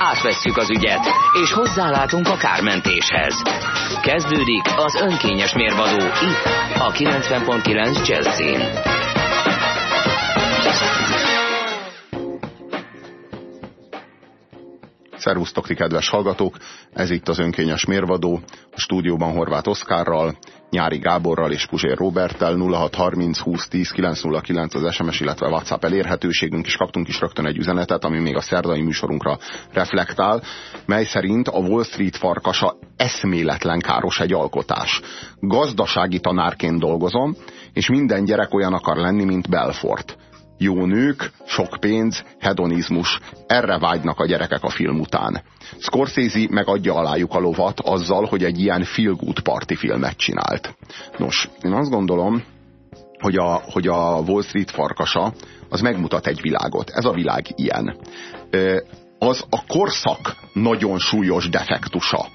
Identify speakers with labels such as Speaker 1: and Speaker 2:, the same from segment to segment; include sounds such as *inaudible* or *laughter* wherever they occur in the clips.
Speaker 1: Átvesszük az ügyet, és hozzálátunk a kármentéshez. Kezdődik az önkényes mérvadó itt, a 90.9 Jazzin.
Speaker 2: Szervusztok ti kedves hallgatók, ez itt az önkényes mérvadó, a stúdióban Horváth Oszkárral, Nyári Gáborral és Puzsér Roberttel 0630 2010 909 az SMS, illetve WhatsApp elérhetőségünk, és kaptunk is rögtön egy üzenetet, ami még a szerdai műsorunkra reflektál, mely szerint a Wall Street farkasa eszméletlen káros egy alkotás. Gazdasági tanárként dolgozom, és minden gyerek olyan akar lenni, mint Belfort jó nők, sok pénz, hedonizmus. Erre vágynak a gyerekek a film után. Scorsese megadja alájuk a lovat azzal, hogy egy ilyen feel good party filmet csinált. Nos, én azt gondolom, hogy a, hogy a Wall Street farkasa az megmutat egy világot. Ez a világ ilyen. Az a korszak nagyon súlyos defektusa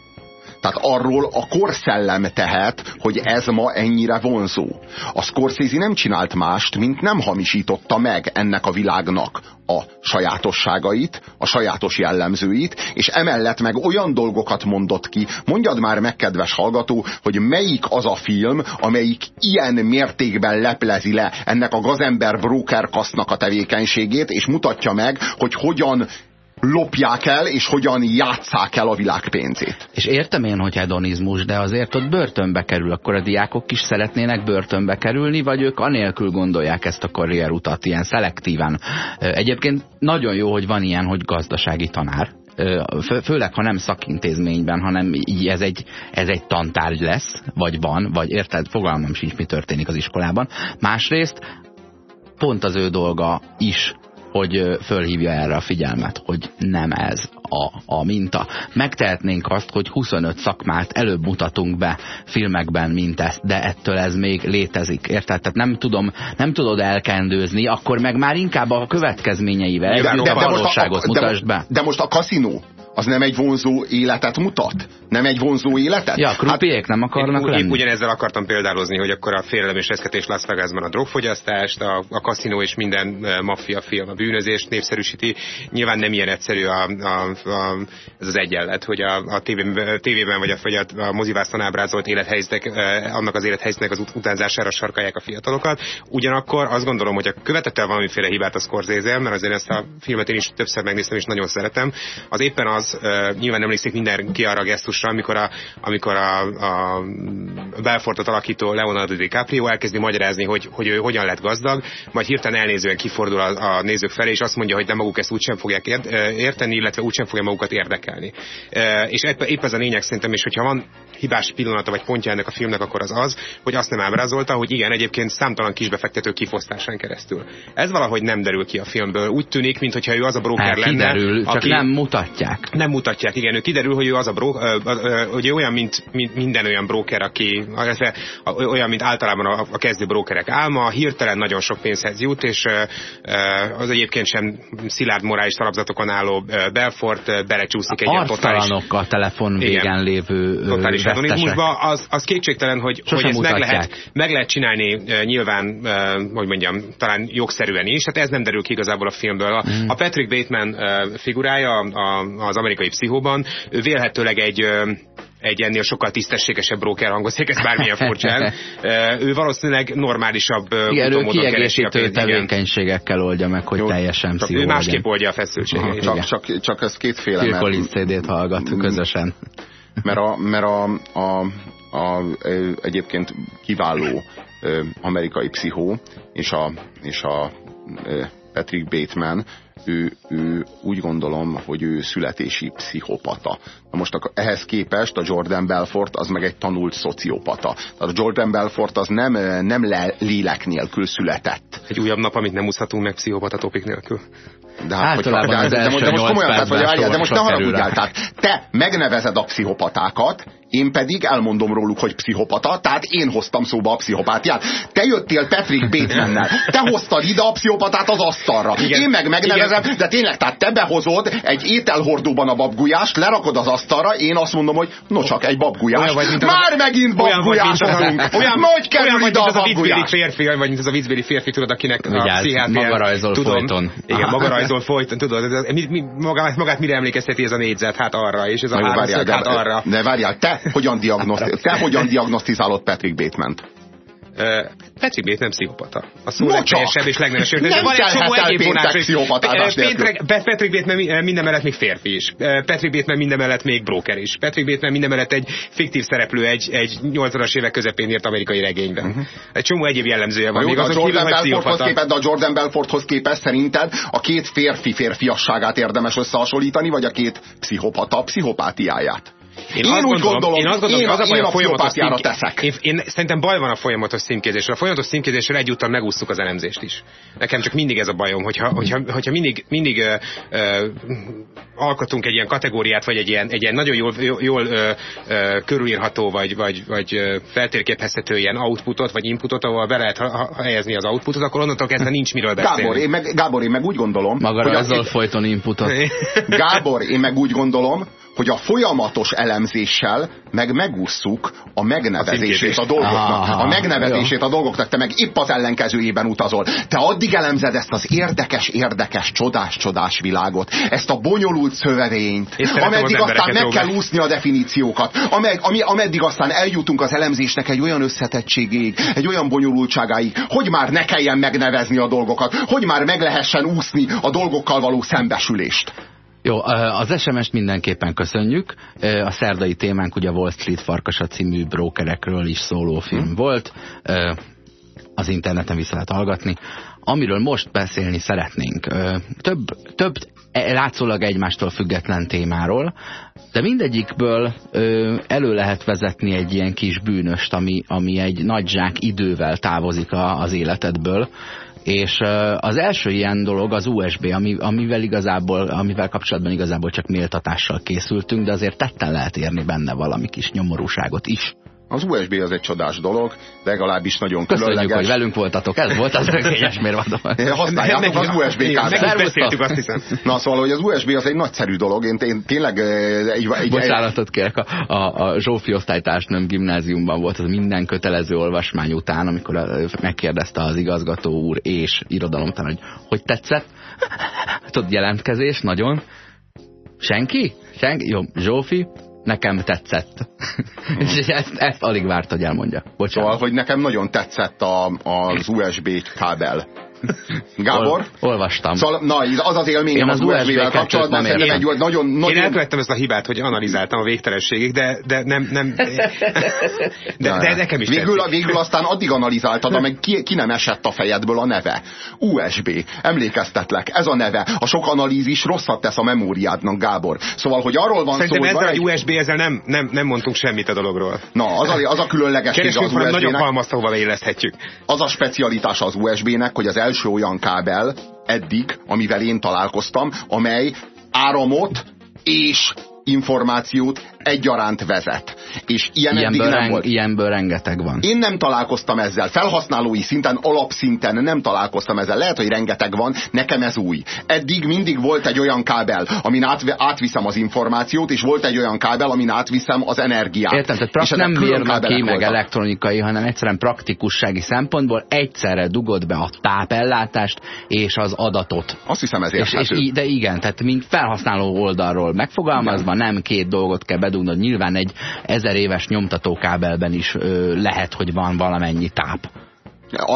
Speaker 2: tehát arról a korszellem tehet, hogy ez ma ennyire vonzó. A Scorsese nem csinált mást, mint nem hamisította meg ennek a világnak a sajátosságait, a sajátos jellemzőit, és emellett meg olyan dolgokat mondott ki, mondjad már meg, kedves hallgató, hogy melyik az a film, amelyik ilyen mértékben leplezi le ennek a gazember broker kasznak a tevékenységét, és mutatja meg, hogy hogyan lopják el, és hogyan játszák el a világ pénzét.
Speaker 3: És értem én, hogy hedonizmus, de azért ott börtönbe kerül, akkor a diákok is szeretnének börtönbe kerülni, vagy ők anélkül gondolják ezt a karrierutat ilyen szelektíven. Egyébként nagyon jó, hogy van ilyen, hogy gazdasági tanár, főleg, ha nem szakintézményben, hanem így ez egy, ez egy tantárgy lesz, vagy van, vagy érted, fogalmam sincs, mi történik az iskolában. Másrészt pont az ő dolga is, hogy fölhívja erre a figyelmet, hogy nem ez a, a minta. Megtehetnénk azt, hogy 25 szakmát előbb mutatunk be filmekben, mint ezt, de ettől ez még létezik. Érted? Tehát nem, tudom, nem tudod elkendőzni, akkor meg már inkább a következményeivel de, de, de valóságot
Speaker 2: a, mutasd
Speaker 3: be.
Speaker 2: De most a kaszinó az nem egy vonzó életet mutat? Nem egy vonzó életet?
Speaker 3: Ja, krupiék hát, nem akarnak én, lenni.
Speaker 4: Épp ugyanezzel akartam példálozni, hogy akkor a félelem és reszketés Las Vegasban a drogfogyasztást, a, a kaszinó és minden maffia film a bűnözést népszerűsíti. Nyilván nem ilyen egyszerű a, a, a, ez az egyenlet, hogy a, a tévében, tévében vagy a, vagy a, a mozivászon ábrázolt élethelyzetek, annak az élethelyzetnek az ut utánzására sarkalják a fiatalokat. Ugyanakkor azt gondolom, hogy a követett el valamiféle hibát a Scorsese, mert azért ezt a filmet én is többször megnéztem, és nagyon szeretem. Az éppen az, az, nyilván emlékszik mindenki arra a gesztusra, amikor a, amikor a, a Belfortot alakító Leonardo DiCaprio elkezdi magyarázni, hogy, hogy ő hogyan lett gazdag, majd hirtelen elnézően kifordul a, a nézők felé, és azt mondja, hogy de maguk ezt úgysem fogják érteni, illetve úgysem fogja magukat érdekelni. És épp ez a lényeg szerintem, és hogyha van hibás pillanata vagy pontja ennek a filmnek, akkor az az, hogy azt nem ábrázolta, hogy igen, egyébként számtalan kisbefektető kifosztásán keresztül. Ez valahogy nem derül ki a filmből. Úgy tűnik, mintha ő az a broker hát, lenne,
Speaker 3: kiderül, aki... csak nem mutatják
Speaker 4: nem mutatják, igen, ő kiderül, hogy ő az a bro, hogy ő olyan, mint, mint minden olyan broker, aki, olyan, mint általában a, a kezdő brokerek álma, hirtelen nagyon sok pénzhez jut, és az egyébként sem szilárd morális alapzatokon álló Belfort belecsúszik egy ilyen
Speaker 3: totális... a telefon igen, lévő
Speaker 4: totális hedonizmusba, az, az kétségtelen, hogy, hogy ezt meg lehet, meg lehet csinálni nyilván, hogy mondjam, talán jogszerűen is, hát ez nem derül ki igazából a filmből. A, mm. a Patrick Bateman figurája az amerikai pszichóban, ő vélhetőleg egy egy ennél sokkal tisztességesebb broker hangozik, ez bármilyen furcsán. *laughs* ő valószínűleg normálisabb
Speaker 3: Igen, ő kiegészítő tevékenységekkel oldja meg, hogy Jó, teljesen
Speaker 4: csak Ő másképp oldja a feszültségét.
Speaker 2: Csak, csak, csak ez kétféle.
Speaker 3: Collins CD-t hallgat közösen.
Speaker 2: Mert a, mert a, a, a, egyébként kiváló amerikai pszichó és a, és a Patrick Bateman, ő, ő úgy gondolom, hogy ő születési pszichopata. Na most a, ehhez képest a Jordan Belfort az meg egy tanult szociopata. Tehát a Jordan Belfort az nem, nem le, lélek nélkül született.
Speaker 4: Egy újabb nap, amit nem úszhatunk meg pszichopata topik nélkül.
Speaker 3: De, hát, Általában hogy, de, de, most, de most komolyan, tehát,
Speaker 2: hogy, de most ne haragudjál, tehát te megnevezed a pszichopatákat, én pedig elmondom róluk, hogy pszichopata, tehát én hoztam szóba a pszichopátiát. Te jöttél Patrick Batemannel, te hoztad ide a pszichopatát az asztalra. Igen. Én meg megnevezem, Igen. de tényleg, tehát te behozod egy ételhordóban a babgulyást, lerakod az asztalra, én azt mondom, hogy no csak egy babgulyás. Vagy, mint Már az, megint babgulyásozunk. *laughs* Olyan, hogy kerül olyan, ide a babgulyás?
Speaker 4: férfi, vagy mint az a viccbéli férfi, tudod, akinek
Speaker 3: Vigyázz, a pszichiátrián... Maga rajzol tudom, folyton.
Speaker 4: Igen, maga rajzol folyton, tudod, mi, mi, magát, magát mire emlékezteti ez a négyzet? Hát arra, és ez a háromszög, hát arra.
Speaker 2: De várjál, te hogyan, diagnoszti te hogyan diagnosztizálod Patrick Bateman-t?
Speaker 4: Patrick Bateman pszichopata. A szó no legteljesebb és legnevesebb. De van egy csomó egyéb vonás. Patrick Bateman minden mellett még férfi is. Patrick Bateman minden mellett még broker is. Patrick Bateman minden mellett egy fiktív szereplő egy, egy 80-as évek közepén írt amerikai regényben. Uh-huh. Egy csomó egyéb jellemzője van. Még
Speaker 2: a Jordan Belforthoz képest, de a Jordan Belforthoz képest szerinted a két férfi férfiasságát érdemes összehasonlítani, vagy a két pszichopata pszichopátiáját? Én, én azt úgy gondolom, gondolom, én azt gondolom, én, hogy az a baj a, a folyamatos színk... teszek.
Speaker 4: Én, én, szerintem baj van a folyamatos színkézésre. A folyamatos színkézésre egyúttal megúsztuk az elemzést is. Nekem csak mindig ez a bajom, hogyha, hogyha, hogyha mindig, mindig ö, ö, alkotunk egy ilyen kategóriát, vagy egy ilyen, egy ilyen nagyon jól, jól ö, ö, körülírható, vagy, vagy, vagy feltérképezhető ilyen outputot, vagy inputot, ahol be lehet helyezni az outputot, akkor onnantól kezdve nincs miről beszélni.
Speaker 2: Gábor, én meg, Gábor, én meg úgy gondolom...
Speaker 3: Maga hogy azzal folyton inputot. *laughs*
Speaker 2: Gábor, én meg úgy gondolom, hogy a folyamatos elemzéssel meg megússzuk a megnevezését a, a dolgoknak. A megnevezését a dolgoknak. Te meg épp az ellenkezőjében utazol. Te addig elemzed ezt az érdekes, érdekes, csodás, csodás világot, ezt a bonyolult szövevényt, ameddig aztán meg kell úszni a definíciókat, ameddig, ami, ameddig aztán eljutunk az elemzésnek egy olyan összetettségéig, egy olyan bonyolultságáig, hogy már ne kelljen megnevezni a dolgokat, hogy már meg lehessen úszni a dolgokkal való szembesülést.
Speaker 3: Jó, az SMS-t mindenképpen köszönjük. A szerdai témánk ugye Wall Street Farkasa című brokerekről is szóló film hmm. volt. Az interneten vissza lehet hallgatni. Amiről most beszélni szeretnénk. Több, több e, látszólag egymástól független témáról, de mindegyikből elő lehet vezetni egy ilyen kis bűnöst, ami, ami egy nagy zsák idővel távozik a, az életedből és az első ilyen dolog az USB, ami, amivel igazából, amivel kapcsolatban igazából csak méltatással készültünk, de azért tetten lehet érni benne valami kis nyomorúságot is.
Speaker 2: Az USB az egy csodás dolog, legalábbis nagyon
Speaker 3: Köszönjük,
Speaker 2: különleges.
Speaker 3: hogy velünk voltatok, ez volt az önkényes mérvadó.
Speaker 2: Használjátok az USB kábelt.
Speaker 4: azt hiszem.
Speaker 2: Na szóval, hogy az USB az egy nagyszerű dolog, én, én tényleg egy,
Speaker 3: egy, Bocsánatot kérek, a, a, a Zsófi osztálytársnőm gimnáziumban volt az minden kötelező olvasmány után, amikor megkérdezte az igazgató úr és irodalomtan, hogy hogy tetszett. Tudod, jelentkezés, nagyon. Senki? Senki? Jó, Zsófi, nekem tetszett. *laughs* És ezt, ezt alig várt, hogy elmondja. Bocsánat.
Speaker 2: Szóval, hogy nekem nagyon tetszett a, az USB kábel. *laughs* Gábor? Ol,
Speaker 3: olvastam.
Speaker 2: Szóval, na, az az élményem az, az USB-vel kapcsolatban. Szerintem egy nagyon, nagyon...
Speaker 4: Én elkövettem ezt a hibát, hogy analizáltam a végtelenségig, de, de nem... nem *laughs* de, de, nekem is
Speaker 2: végül, végül aztán addig analizáltad, amíg ki, ki nem esett a fejedből a neve. USB. Emlékeztetlek, ez a neve. A sok analízis rosszat tesz a memóriádnak, Gábor. Szóval, hogy arról van
Speaker 4: Szerintem
Speaker 2: szó,
Speaker 4: hogy ezzel a USB, ezzel nem, nem, nem mondtunk semmit a dologról.
Speaker 2: Na, az a, az a különlegesség az USB-nek.
Speaker 4: Nagyon halmaztóval éleszthetjük.
Speaker 2: Az a specialitás az USB-nek, hogy az első első olyan kábel eddig, amivel én találkoztam, amely áramot és információt egyaránt vezet. És ilyen
Speaker 3: ilyenből,
Speaker 2: nem volt.
Speaker 3: ilyenből rengeteg van.
Speaker 2: Én nem találkoztam ezzel. Felhasználói szinten, alapszinten nem találkoztam ezzel. Lehet, hogy rengeteg van, nekem ez új. Eddig mindig volt egy olyan kábel, amin át, átviszem az információt, és volt egy olyan kábel, amin átviszem az energiát.
Speaker 3: Értem, tehát és nem mérnöki, meg elektronikai, hanem egyszerűen praktikussági szempontból egyszerre dugod be a tápellátást és az adatot.
Speaker 2: Azt hiszem ez
Speaker 3: és, és, De igen, tehát mint felhasználó oldalról megfogalmazva, igen. nem két dolgot kell bedugnod. Nyilván egy ezer éves nyomtatókábelben is ö, lehet, hogy van valamennyi táp.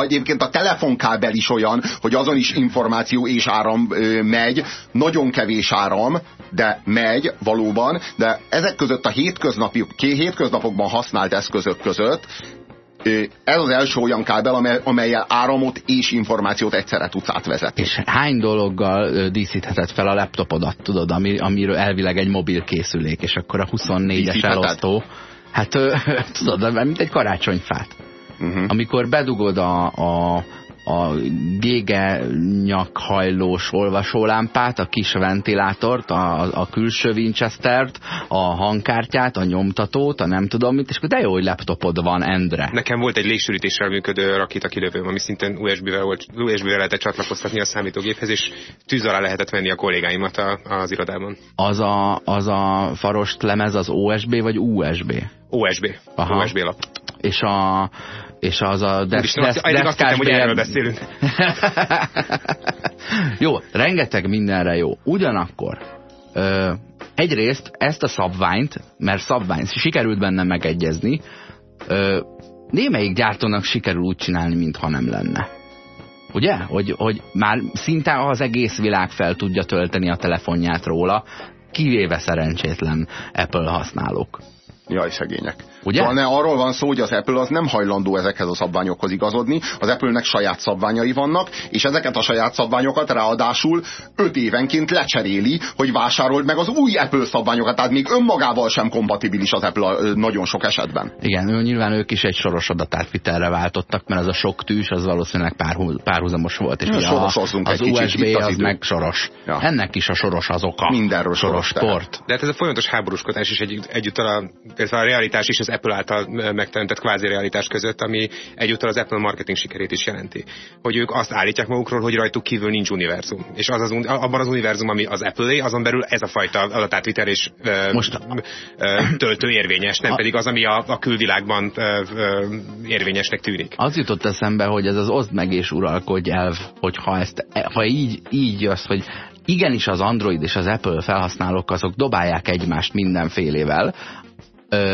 Speaker 2: Egyébként a telefonkábel is olyan, hogy azon is információ és áram ö, megy, nagyon kevés áram, de megy valóban, de ezek között a hétköznapi, hétköznapokban használt eszközök között ez az első olyan kábel, amely, amelyel áramot és információt egyszerre tudsz átvezetni.
Speaker 3: És hány dologgal díszítheted fel a laptopodat, tudod, ami, amiről elvileg egy mobil készülék, és akkor a 24-es elosztó, hát *laughs* tudod, mint egy karácsonyfát. Uh -huh. Amikor bedugod a, a a gége nyakhajlós olvasólámpát, a kis ventilátort, a, a külső Winchester-t, a hangkártyát, a nyomtatót, a nem tudom mit, és akkor de jó, hogy laptopod van, Endre.
Speaker 4: Nekem volt egy légsűrítéssel működő rakétakilövőm, ami szintén USB-vel volt, USB-vel lehetett csatlakoztatni a számítógéphez, és tűz alá lehetett venni a kollégáimat a, az irodában.
Speaker 3: Az a, az a farost lemez az OSB vagy USB?
Speaker 4: OSB. Aha. OSB lap.
Speaker 3: És a, és az a
Speaker 4: desz, desz, hittem, hogy erről beszélünk. *laughs*
Speaker 3: jó, rengeteg mindenre jó. Ugyanakkor ö, egyrészt ezt a szabványt, mert szabványt sikerült benne megegyezni, ö, némelyik gyártónak sikerül úgy csinálni, mintha nem lenne. Ugye? Hogy, hogy már szinte az egész világ fel tudja tölteni a telefonját róla, kivéve szerencsétlen Apple használók.
Speaker 2: Jaj, szegények. Ugye? Szóval ne, arról van szó, hogy az Apple az nem hajlandó ezekhez a szabványokhoz igazodni, az Apple-nek saját szabványai vannak, és ezeket a saját szabványokat ráadásul öt évenként lecseréli, hogy vásárold meg az új Apple szabványokat, tehát még önmagával sem kompatibilis az Apple nagyon sok esetben.
Speaker 3: Igen, ő, nyilván ők is egy soros adatátvitelre váltottak, mert az a sok tűs, az valószínűleg párhuz, párhuzamos volt. És ja, a, az USB kicsit, az, az meg soros. Ja. Ennek is a soros az oka.
Speaker 2: Mindenről
Speaker 3: soros, soros port.
Speaker 4: De hát ez a folyamatos háborúskodás is egy, együtt a, a realitás is az Apple által megteremtett kvázi realitás között, ami egyúttal az Apple marketing sikerét is jelenti. Hogy ők azt állítják magukról, hogy rajtuk kívül nincs univerzum. És az az, abban az univerzum, ami az Apple, azon belül ez a fajta adatátvitel Most töltő érvényes, nem a... pedig az, ami a, a külvilágban érvényesnek tűnik.
Speaker 3: Az jutott eszembe, hogy ez az oszd meg és uralkodj elv, hogy ha, ezt, ha így, így jössz, hogy igenis az Android és az Apple felhasználók azok dobálják egymást mindenfélével,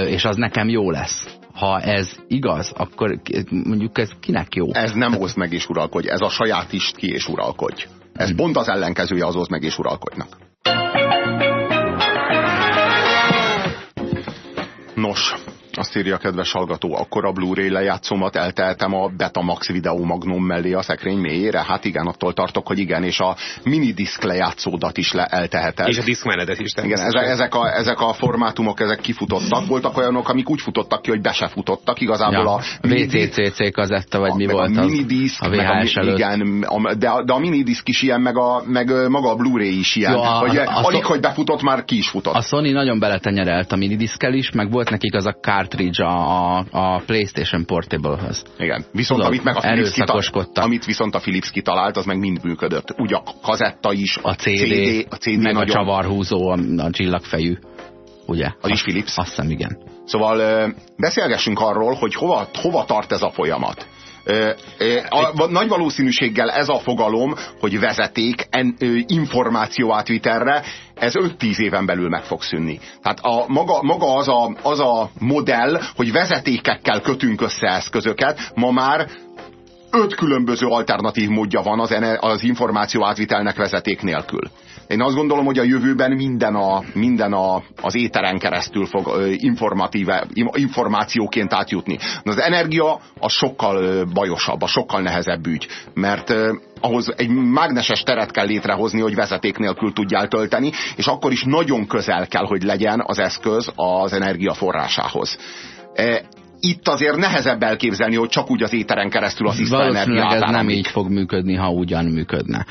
Speaker 3: és az nekem jó lesz. Ha ez igaz, akkor mondjuk ez kinek jó?
Speaker 2: Ez nem hoz meg és uralkodj, ez a sajátist ki és uralkodj. Ez hmm. pont az ellenkezője az hoz meg és uralkodnak. Nos, azt írja a kedves hallgató, akkor a Blu-ray lejátszómat eltehetem a Betamax Video Magnum mellé a szekrény mélyére? Hát igen, attól tartok, hogy igen, és a minidisc lejátszódat is le elteheted.
Speaker 4: És a diszkmenetet is.
Speaker 2: Igen, ezek, ezek, a, ezek a formátumok, ezek kifutottak. Voltak olyanok, amik úgy futottak ki, hogy be se futottak. Igazából ja,
Speaker 3: a VCCC kazetta, vagy a, mi volt a
Speaker 2: minidisc, a VHS meg a, igen, a, de, a, de a minidisc is ilyen, meg, a, meg maga a Blu-ray is ilyen. Jó, a, hogy a, alig, a, hogy befutott, már ki is futott.
Speaker 3: A Sony nagyon beletenyerelt a minidiskel is, meg volt nekik az a cartridge a, a PlayStation Portable-höz.
Speaker 2: Igen. Viszont Tudod, amit meg a Philips kitalált, amit viszont a Philips kitalált, az meg mind működött. Ugye a kazetta is,
Speaker 3: a CD, CD a CD meg nagyon... a csavarhúzó, a, a csillagfejű. Ugye?
Speaker 2: Az is Philips?
Speaker 3: Azt hiszem, igen.
Speaker 2: Szóval beszélgessünk arról, hogy hova, hova tart ez a folyamat. A, nagy valószínűséggel ez a fogalom, hogy vezeték en, információ átvitelre, ez 5-10 éven belül meg fog szűnni. Tehát a, maga, maga az, a, az a modell, hogy vezetékekkel kötünk össze eszközöket, ma már öt különböző alternatív módja van az, az információ átvitelnek vezeték nélkül. Én azt gondolom, hogy a jövőben minden, a, minden a, az éteren keresztül fog informatíve, információként átjutni. Az energia a sokkal bajosabb, a sokkal nehezebb ügy, mert ahhoz egy mágneses teret kell létrehozni, hogy vezeték nélkül tudjál tölteni, és akkor is nagyon közel kell, hogy legyen az eszköz az energiaforrásához itt azért nehezebb elképzelni, hogy csak úgy az éteren keresztül a tiszta energiát
Speaker 3: ez nem így fog működni, ha ugyan működne.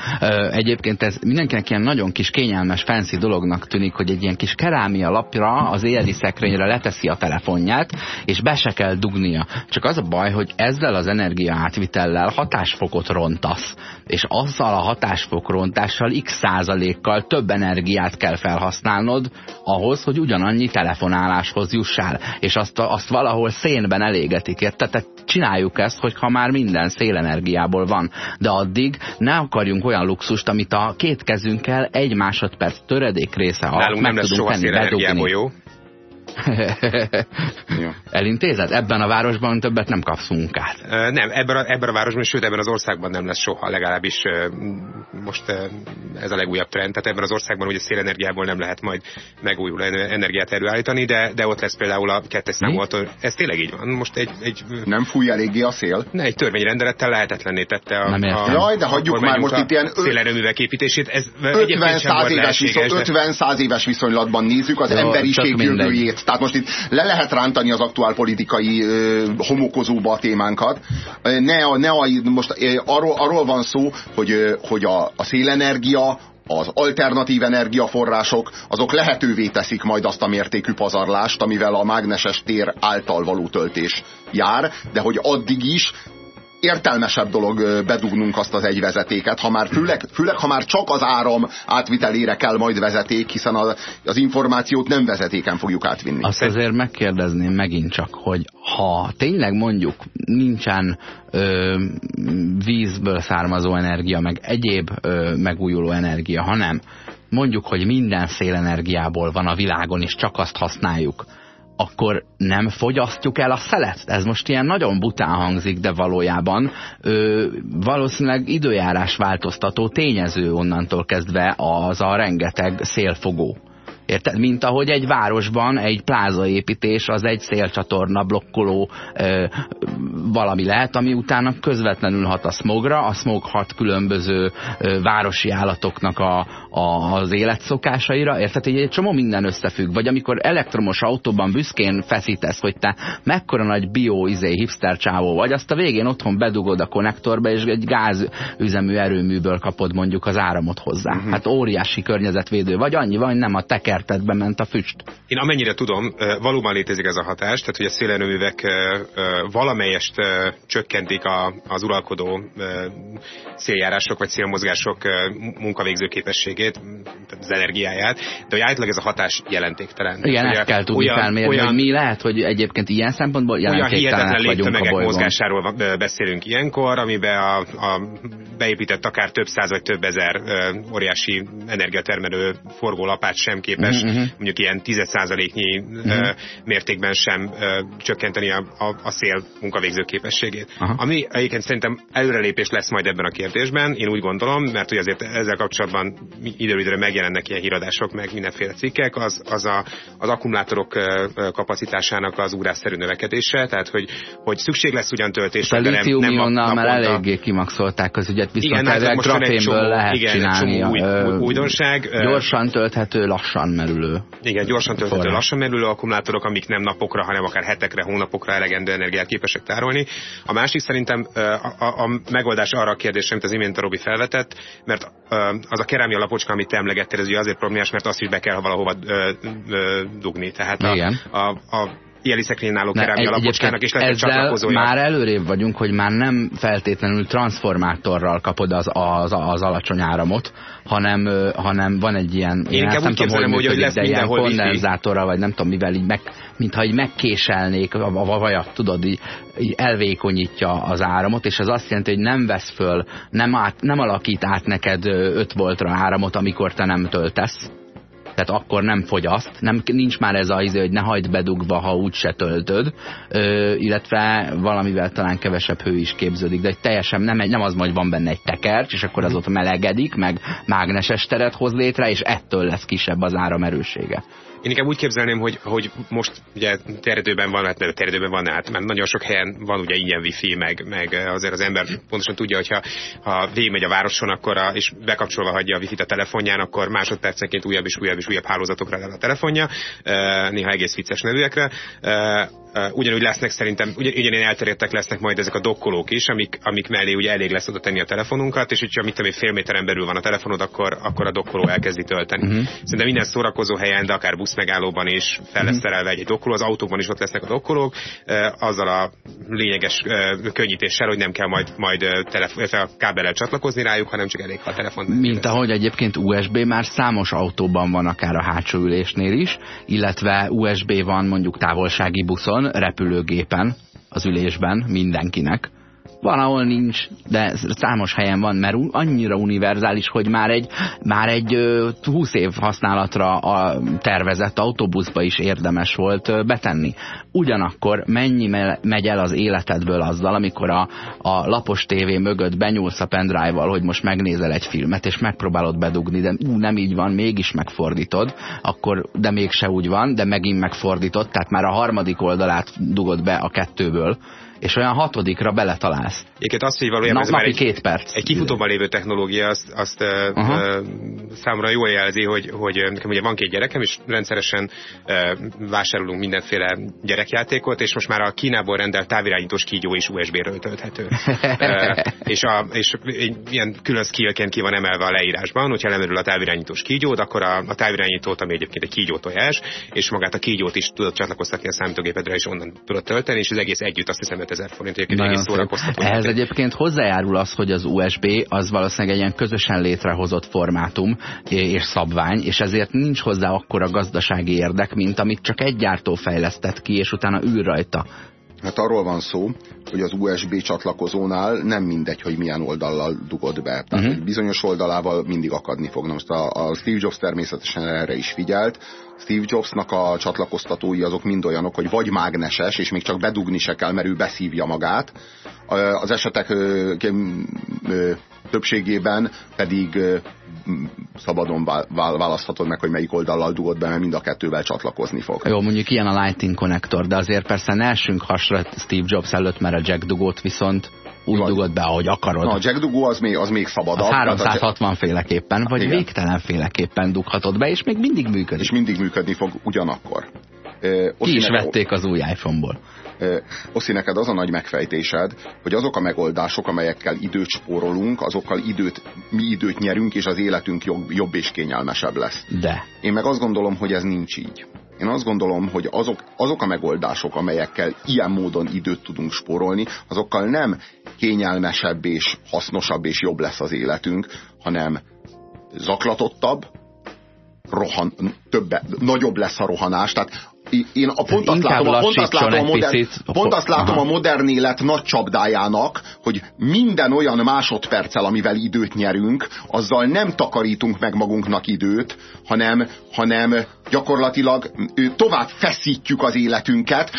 Speaker 3: Egyébként ez mindenkinek ilyen nagyon kis kényelmes, fancy dolognak tűnik, hogy egy ilyen kis kerámia lapra, az éjjeli szekrényre leteszi a telefonját, és be se kell dugnia. Csak az a baj, hogy ezzel az energia átvitellel hatásfokot rontasz, és azzal a hatásfok rontással x százalékkal több energiát kell felhasználnod ahhoz, hogy ugyanannyi telefonáláshoz jussál. És azt, azt valahol szén szénben elégetik, érted? Tehát csináljuk ezt, hogyha már minden szélenergiából van. De addig ne akarjunk olyan luxust, amit a két kezünkkel egy másodperc töredék része alatt
Speaker 4: meg nem tudunk tenni, bedugni. jó? *laughs*
Speaker 3: Elintézed? Ebben a városban többet nem kapsz munkát.
Speaker 4: Nem, ebben a, ebben a városban, sőt ebben az országban nem lesz soha, legalábbis most ez a legújabb trend. Tehát ebben az országban ugye szélenergiából nem lehet majd megújuló energiát előállítani, de, de ott lesz például a kettes számú Ez tényleg így van. Most egy, egy,
Speaker 2: nem fúj eléggé a szél?
Speaker 4: Ne, egy törvényrendelettel lehetetlenné tette a,
Speaker 3: nem
Speaker 4: a,
Speaker 2: Jaj, de hagyjuk már most itt ilyen
Speaker 4: szélerőművek építését. Ez
Speaker 2: 50 száz éves, viszony, 50 száz éves viszonylatban nézzük az Jó, emberiség jövőjét. Tehát most itt le lehet rántani az aktuál politikai ö, homokozóba a témánkat. Ne, a, ne most arról, arról van szó, hogy, hogy a, a szélenergia az alternatív energiaforrások, azok lehetővé teszik majd azt a mértékű pazarlást, amivel a mágneses tér által való töltés jár, de hogy addig is értelmesebb dolog bedugnunk azt az egy vezetéket, ha már főleg, főleg ha már csak az áram átvitelére kell majd vezeték, hiszen az, az információt nem vezetéken fogjuk átvinni.
Speaker 3: Azt azért megkérdezném megint csak, hogy ha tényleg mondjuk nincsen ö, vízből származó energia, meg egyéb ö, megújuló energia, hanem mondjuk, hogy minden szélenergiából van a világon, és csak azt használjuk, akkor nem fogyasztjuk el a szelet? Ez most ilyen nagyon bután hangzik, de valójában ö, valószínűleg időjárás változtató tényező onnantól kezdve az a rengeteg szélfogó. Érted? Mint ahogy egy városban egy plázaépítés az egy szélcsatorna blokkoló ö, valami lehet, ami utána közvetlenül hat a smogra, a smog hat különböző ö, városi állatoknak a, a, az életszokásaira, érted? Egy, egy csomó minden összefügg. Vagy amikor elektromos autóban büszkén feszítesz, hogy te mekkora nagy bio izé, hipster csávó vagy, azt a végén otthon bedugod a konnektorba, és egy gázüzemű erőműből kapod mondjuk az áramot hozzá. Uh mhm. -huh. Hát óriási környezetvédő vagy, annyi van, nem a tekertetbe ment a füst.
Speaker 4: Én amennyire tudom, valóban létezik ez a hatás, tehát hogy a szélerőművek valamelyest csökkentik az uralkodó széljárások vagy szélmozgások munkavégző képességét az energiáját, de hogy ez a hatás jelentéktelen.
Speaker 3: Igen, ezt kell tudni olyan, felmérni, olyan, hogy mi lehet, hogy egyébként ilyen szempontból
Speaker 4: jelentéktelenek vagyunk a mozgásáról beszélünk ilyenkor, amiben a, a beépített akár több száz vagy több ezer óriási energiatermelő forgólapát sem képes uh mhm, -huh. Mhm. mondjuk ilyen 10%-nyi uh -huh. mértékben sem csökkenteni a, a, a szél munkavégző képességét. Aha. Ami egyébként szerintem előrelépés lesz majd ebben a kérdésben, én úgy gondolom, mert hogy azért ezzel kapcsolatban időről időre megjelennek ilyen híradások, meg mindenféle cikkek, az, az a, az akkumulátorok kapacitásának az úrásszerű növekedése, tehát hogy, hogy szükség lesz ugyan töltésre,
Speaker 3: de nem, nem nap, már naponta. eléggé kimaxolták az ügyet, viszont igen, hát grafénből lehet igen, csinálni.
Speaker 4: Új, új, újdonság.
Speaker 3: Gyorsan tölthető, lassan merülő.
Speaker 4: Igen, gyorsan tölthető, lassan merülő akkumulátorok, amik nem napokra, hanem akár hetekre, hónapokra elegendő energiát képesek tárolni. A másik szerintem a, a, a megoldás arra a kérdésre, amit az imént a Robi felvetett, mert az a kerámia lapocska, amit te emlegettél, ez ugye azért problémás, mert azt is be kell valahova dugni. Tehát a, Igen. a, a ilyen szekrényen álló kerámia lapocskának is lehet csatlakozója.
Speaker 3: már előrébb vagyunk, hogy már nem feltétlenül transformátorral kapod az, az, az alacsony áramot, hanem, hanem van egy ilyen,
Speaker 4: én, én nem úgy tudom, hogy, hogy, hogy lesz ilyen
Speaker 3: kondenzátorral, vagy nem tudom mivel, így meg, mintha így megkéselnék a, a vajat, tudod, így, így elvékonyítja az áramot, és ez azt jelenti, hogy nem vesz föl, nem, át, nem alakít át neked 5 voltra áramot, amikor te nem töltesz, tehát akkor nem fogyaszt, nem, nincs már ez az, izé, hogy ne hagyd bedugva, ha úgyse töltöd, ö, illetve valamivel talán kevesebb hő is képződik, de teljesen nem, nem az, hogy van benne egy tekercs, és akkor az ott melegedik, meg mágneses teret hoz létre, és ettől lesz kisebb az áramerősége.
Speaker 4: Én inkább úgy képzelném, hogy, hogy most ugye terjedőben van, hát terjedőben van, hát mert nagyon sok helyen van ugye ingyen wifi, meg, meg azért az ember pontosan tudja, hogy ha, végigmegy a városon, akkor a, és bekapcsolva hagyja a wifi-t a telefonján, akkor másodpercenként újabb és újabb és újabb hálózatokra lel a telefonja, néha egész vicces nevűekre ugyanúgy lesznek szerintem, ugyanilyen elterjedtek lesznek majd ezek a dokkolók is, amik, amik mellé ugye elég lesz oda tenni a telefonunkat, és hogyha mit tudom, fél méteren belül van a telefonod, akkor, akkor a dokkoló elkezdi tölteni. Uh-huh. Szerintem minden szórakozó helyen, de akár buszmegállóban is fel lesz mhm. szerelve egy dokkoló, az autókban is ott lesznek a dokkolók, azzal a lényeges könnyítéssel, hogy nem kell majd, majd telefon, kábellel csatlakozni rájuk, hanem csak elég, a telefon.
Speaker 3: Mint ahogy egyébként USB már számos autóban van, akár a hátsó ülésnél is, illetve USB van mondjuk távolsági buszon, repülőgépen, az ülésben mindenkinek Van, ahol nincs, de számos helyen van, mert annyira univerzális, hogy már egy, már egy 20 év használatra a tervezett autóbuszba is érdemes volt betenni. Ugyanakkor mennyi megy el az életedből azzal, amikor a, a lapos tévé mögött benyúlsz a pendrive-val, hogy most megnézel egy filmet, és megpróbálod bedugni, de ú, nem így van, mégis megfordítod, akkor, de mégse úgy van, de megint megfordítod, tehát már a harmadik oldalát dugod be a kettőből, és olyan hatodikra beletalálsz.
Speaker 4: Egyébként azt, hogy valójában
Speaker 3: Na, ez már egy, két perc.
Speaker 4: egy kifutóban lévő technológia, azt, azt uh -huh. számomra jól jelzi, hogy, hogy nekem ugye van két gyerekem, és rendszeresen uh, vásárolunk mindenféle gyerekjátékot, és most már a Kínából rendelt távirányítós kígyó is USB-ről tölthető. uh, *laughs* és, a, és ilyen külön skillként ki van emelve a leírásban, hogyha lemerül a távirányítós kígyót, akkor a, a távirányítót, ami egyébként egy kígyó tojás, és magát a kígyót is tudod csatlakoztatni a számítógépedre, és onnan tudod tölteni, és az egész együtt azt hiszem 5000 forint, egyébként egész szórakoztató.
Speaker 3: Ehhez egyébként hozzájárul az, hogy az USB az valószínűleg egy ilyen közösen létrehozott formátum és szabvány, és ezért nincs hozzá akkora gazdasági érdek, mint amit csak egy gyártó fejlesztett ki, és utána ül rajta.
Speaker 2: Hát arról van szó, hogy az USB csatlakozónál nem mindegy, hogy milyen oldallal dugod be. Tehát, uh mhm. -huh. bizonyos oldalával mindig akadni fog. most a, a Steve Jobs természetesen erre is figyelt. Steve Jobsnak a csatlakoztatói azok mind olyanok, hogy vagy mágneses, és még csak bedugni se kell, mert ő beszívja magát. Az esetek többségében pedig szabadon választhatod meg, hogy melyik oldallal dugod be, mert mind a kettővel csatlakozni fog.
Speaker 3: Jó, mondjuk ilyen a Lightning konnektor, de azért persze ne essünk hasra Steve Jobs előtt, mert a jack dugót viszont úgy vagy. dugod be, ahogy akarod. Na,
Speaker 2: a jack dugó az még, az még szabadabb.
Speaker 3: Az 360 a... féleképpen, vagy Igen. végtelen féleképpen dughatod be, és még mindig működik.
Speaker 2: És mindig működni fog ugyanakkor.
Speaker 3: Ki is vették az új iPhone-ból.
Speaker 2: Oszi, neked az a nagy megfejtésed, hogy azok a megoldások, amelyekkel időt spórolunk, azokkal időt, mi időt nyerünk, és az életünk jobb, jobb és kényelmesebb lesz.
Speaker 3: De.
Speaker 2: Én meg azt gondolom, hogy ez nincs így. Én azt gondolom, hogy azok, azok a megoldások, amelyekkel ilyen módon időt tudunk spórolni, azokkal nem kényelmesebb és hasznosabb és jobb lesz az életünk, hanem zaklatottabb, rohan, többe, nagyobb lesz a rohanás. Tehát én a pont azt látom, a, pont azt látom, a modern, pont azt látom a modern élet nagy csapdájának, hogy minden olyan másodperccel, amivel időt nyerünk, azzal nem takarítunk meg magunknak időt, hanem, hanem gyakorlatilag tovább feszítjük az életünket,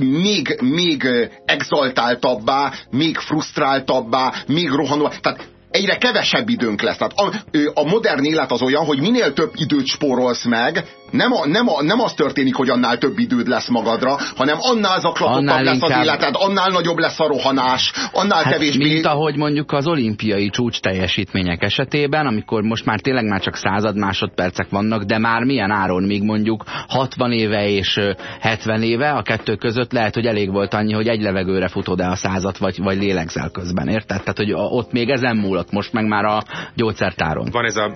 Speaker 2: még, még exaltáltabbá, még frusztráltabbá, még rohanó. Tehát egyre kevesebb időnk lesz. Tehát a, a modern élet az olyan, hogy minél több időt spórolsz meg, nem, a, nem, a, nem az történik, hogy annál több időd lesz magadra, hanem annál zaklatottabb annál lesz inkább... az életed, annál nagyobb lesz a rohanás, annál hát kevésbé...
Speaker 3: Mint ahogy mondjuk az olimpiai csúcs teljesítmények esetében, amikor most már tényleg már csak század másodpercek vannak, de már milyen áron, míg mondjuk 60 éve és 70 éve, a kettő között lehet, hogy elég volt annyi, hogy egy levegőre futod el a százat, vagy, vagy lélegzel közben, érted? Tehát, hogy ott még ezen múlott, most meg már a gyógyszertáron.
Speaker 4: Van ez a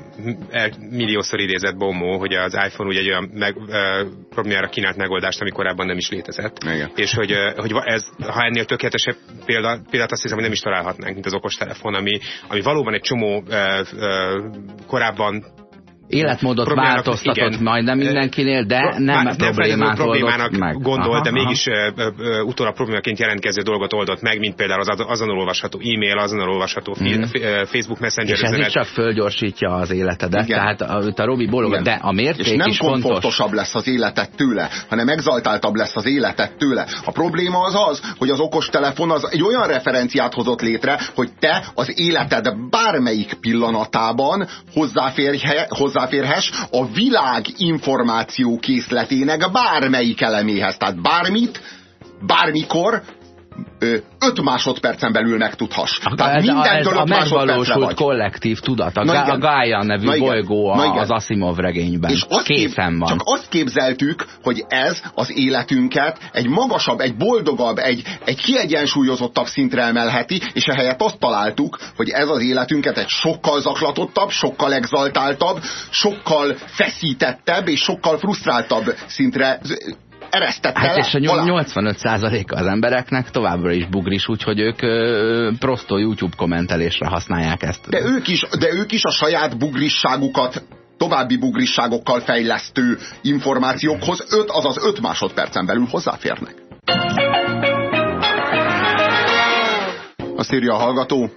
Speaker 4: milliószor idézett bombó, hogy az iPhone ugye egy olyan meg, e, problémára kínált megoldást, ami korábban nem is létezett.
Speaker 2: Igen.
Speaker 4: És hogy, hogy ez, ha ennél tökéletesebb példa, példát azt hiszem, hogy nem is találhatnánk, mint az okostelefon, ami, ami valóban egy csomó e, e, korábban
Speaker 3: életmódot Problémának, változtatott igen, majdnem mindenkinél, de Pro, nem nem problémát problémának meg.
Speaker 4: gondolt, aha, de mégis uh, utólag problémaként jelentkező dolgot oldott meg, mint például az azonnal olvasható e-mail, azonnal olvasható mm. Facebook Messenger
Speaker 3: És ez is csak fölgyorsítja az életedet, igen. tehát a, a Robi bolog, de a mérték És
Speaker 2: nem
Speaker 3: is
Speaker 2: komfortosabb
Speaker 3: fontos.
Speaker 2: lesz az életet tőle, hanem exaltáltabb lesz az életet tőle. A probléma az az, hogy az okostelefon az egy olyan referenciát hozott létre, hogy te az életed bármelyik pillanatában hozzáférj, hozzá hozzáférhess a világ információ készletének bármelyik eleméhez. Tehát bármit, bármikor 5 másodpercen belül megtudhass.
Speaker 3: A, Tehát ez, minden ez a megvalósult kollektív tudat, a, a Gaia nevű na bolygó na az Asimov regényben. És azt Készen van.
Speaker 2: Csak azt képzeltük, hogy ez az életünket egy magasabb, egy boldogabb, egy, egy kiegyensúlyozottabb szintre emelheti, és ehelyett azt találtuk, hogy ez az életünket egy sokkal zaklatottabb, sokkal exaltáltabb, sokkal feszítettebb és sokkal frusztráltabb szintre eresztette
Speaker 3: hát és a 85%-a az embereknek továbbra is bugris, úgyhogy ők ö, prostó YouTube kommentelésre használják ezt.
Speaker 2: De ők is, de ők is a saját bugrisságukat további bugrisságokkal fejlesztő információkhoz 5, azaz 5 másodpercen belül hozzáférnek. Azt írja a hallgató,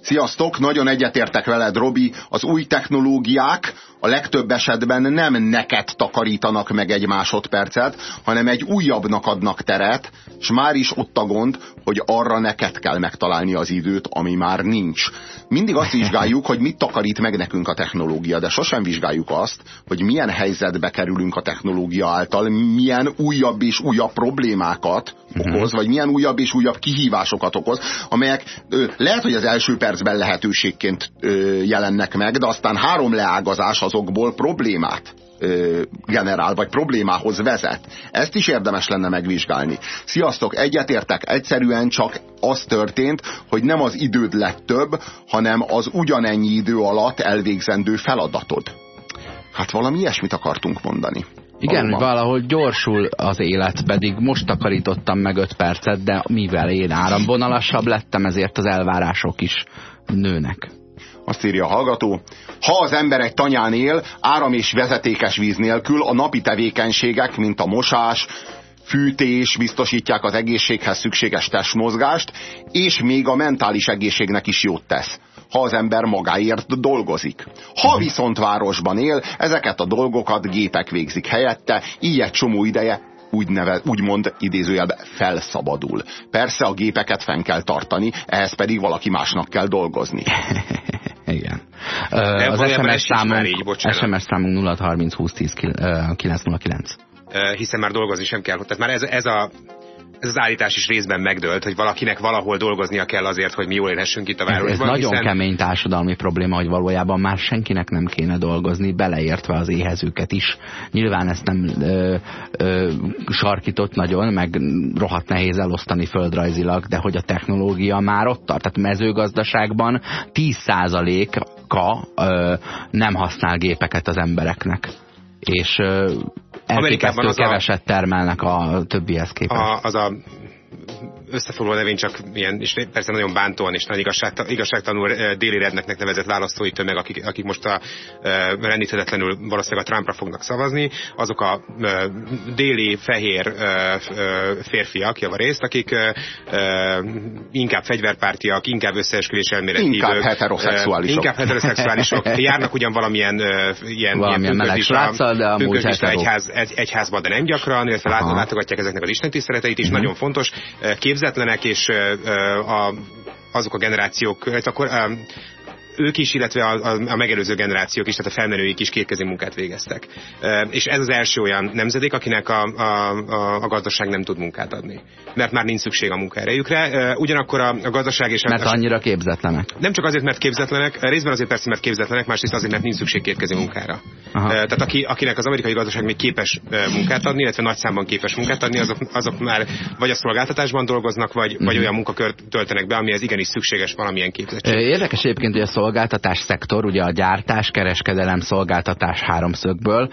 Speaker 2: Sziasztok, nagyon egyetértek veled, Robi. Az új technológiák a legtöbb esetben nem neked takarítanak meg egy másodpercet, hanem egy újabbnak adnak teret, és már is ott a gond, hogy arra neked kell megtalálni az időt, ami már nincs. Mindig azt vizsgáljuk, hogy mit takarít meg nekünk a technológia, de sosem vizsgáljuk azt, hogy milyen helyzetbe kerülünk a technológia által, milyen újabb és újabb problémákat mhm. okoz, vagy milyen újabb és újabb kihívásokat okoz, amelyek ö, lehet, hogy az első percben lehetőségként ö, jelennek meg, de aztán három leágazás azokból problémát generál, vagy problémához vezet. Ezt is érdemes lenne megvizsgálni. Sziasztok, egyetértek, egyszerűen csak az történt, hogy nem az időd lett több, hanem az ugyanennyi idő alatt elvégzendő feladatod. Hát valami ilyesmit akartunk mondani.
Speaker 3: Igen, hogy valahol gyorsul az élet, pedig most takarítottam meg 5 percet, de mivel én áramvonalasabb lettem, ezért az elvárások is nőnek.
Speaker 2: Azt írja a hallgató, ha az ember egy tanyán él, áram és vezetékes víz nélkül, a napi tevékenységek, mint a mosás, fűtés biztosítják az egészséghez szükséges testmozgást, és még a mentális egészségnek is jót tesz ha az ember magáért dolgozik. Ha mhm. viszont városban él, ezeket a dolgokat gépek végzik helyette, így egy csomó ideje úgy neve, úgymond idézőjelben felszabadul. Persze a gépeket fenn kell tartani, ehhez pedig valaki másnak kell dolgozni. *laughs*
Speaker 3: Igen. De az SMS számunk, így, SMS számunk 0630 20 10 909.
Speaker 4: Hiszen már dolgozni sem kell. Tehát már ez, ez a ez az állítás is részben megdőlt, hogy valakinek valahol dolgoznia kell azért, hogy mi jól élhessünk itt a városban.
Speaker 3: Ez, ez nagyon hiszen... kemény társadalmi probléma, hogy valójában már senkinek nem kéne dolgozni, beleértve az éhezőket is. Nyilván ezt nem ö, ö, sarkított nagyon, meg rohadt nehéz elosztani földrajzilag, de hogy a technológia már ott tart. Tehát mezőgazdaságban 10%-a nem használ gépeket az embereknek. És elképesztő keveset termelnek a többihez képest.
Speaker 4: A, az a összefoglaló nevén csak ilyen, és persze nagyon bántóan és nagyon igazságtal, igazságtalanul déli redneknek nevezett választói tömeg, akik, akik most a rendíthetetlenül valószínűleg a Trumpra fognak szavazni, azok a déli fehér férfiak javarészt, akik inkább fegyverpártiak, inkább összeesküvés elméletívők.
Speaker 2: Inkább heteroszexuálisok.
Speaker 4: Inkább heteroszexuálisok. *laughs* Járnak ugyan valamilyen ilyen,
Speaker 3: valamilyen meleg sráccal, de amúgy
Speaker 4: egyház, egy, egyházban, de nem gyakran, illetve látogatják ezeknek az istentiszteleteit is. Uh-huh. Nagyon fontos. Képzetlenek, és a, azok a generációk, akkor ők is, illetve a, a, a megelőző generációk is, tehát a felmerőik is kétkezi munkát végeztek. És ez az első olyan nemzedék, akinek a, a, a, a gazdaság nem tud munkát adni. Mert már nincs szükség a munkaerejükre. Ugyanakkor a, a gazdaság és a...
Speaker 3: Mert annyira képzetlenek.
Speaker 4: Nem csak azért, mert képzetlenek, részben azért persze, mert képzetlenek, másrészt azért, mert nincs szükség kétkezi munkára. Aha. Tehát aki, akinek az amerikai gazdaság még képes munkát adni, illetve nagy számban képes munkát adni, azok, azok már vagy a szolgáltatásban dolgoznak, vagy, mm. vagy mhm. olyan munkakört töltenek be, amihez igenis szükséges valamilyen képzettség.
Speaker 3: Érdekes egyébként, hogy a szolgáltatás szektor, ugye a gyártás, kereskedelem, szolgáltatás háromszögből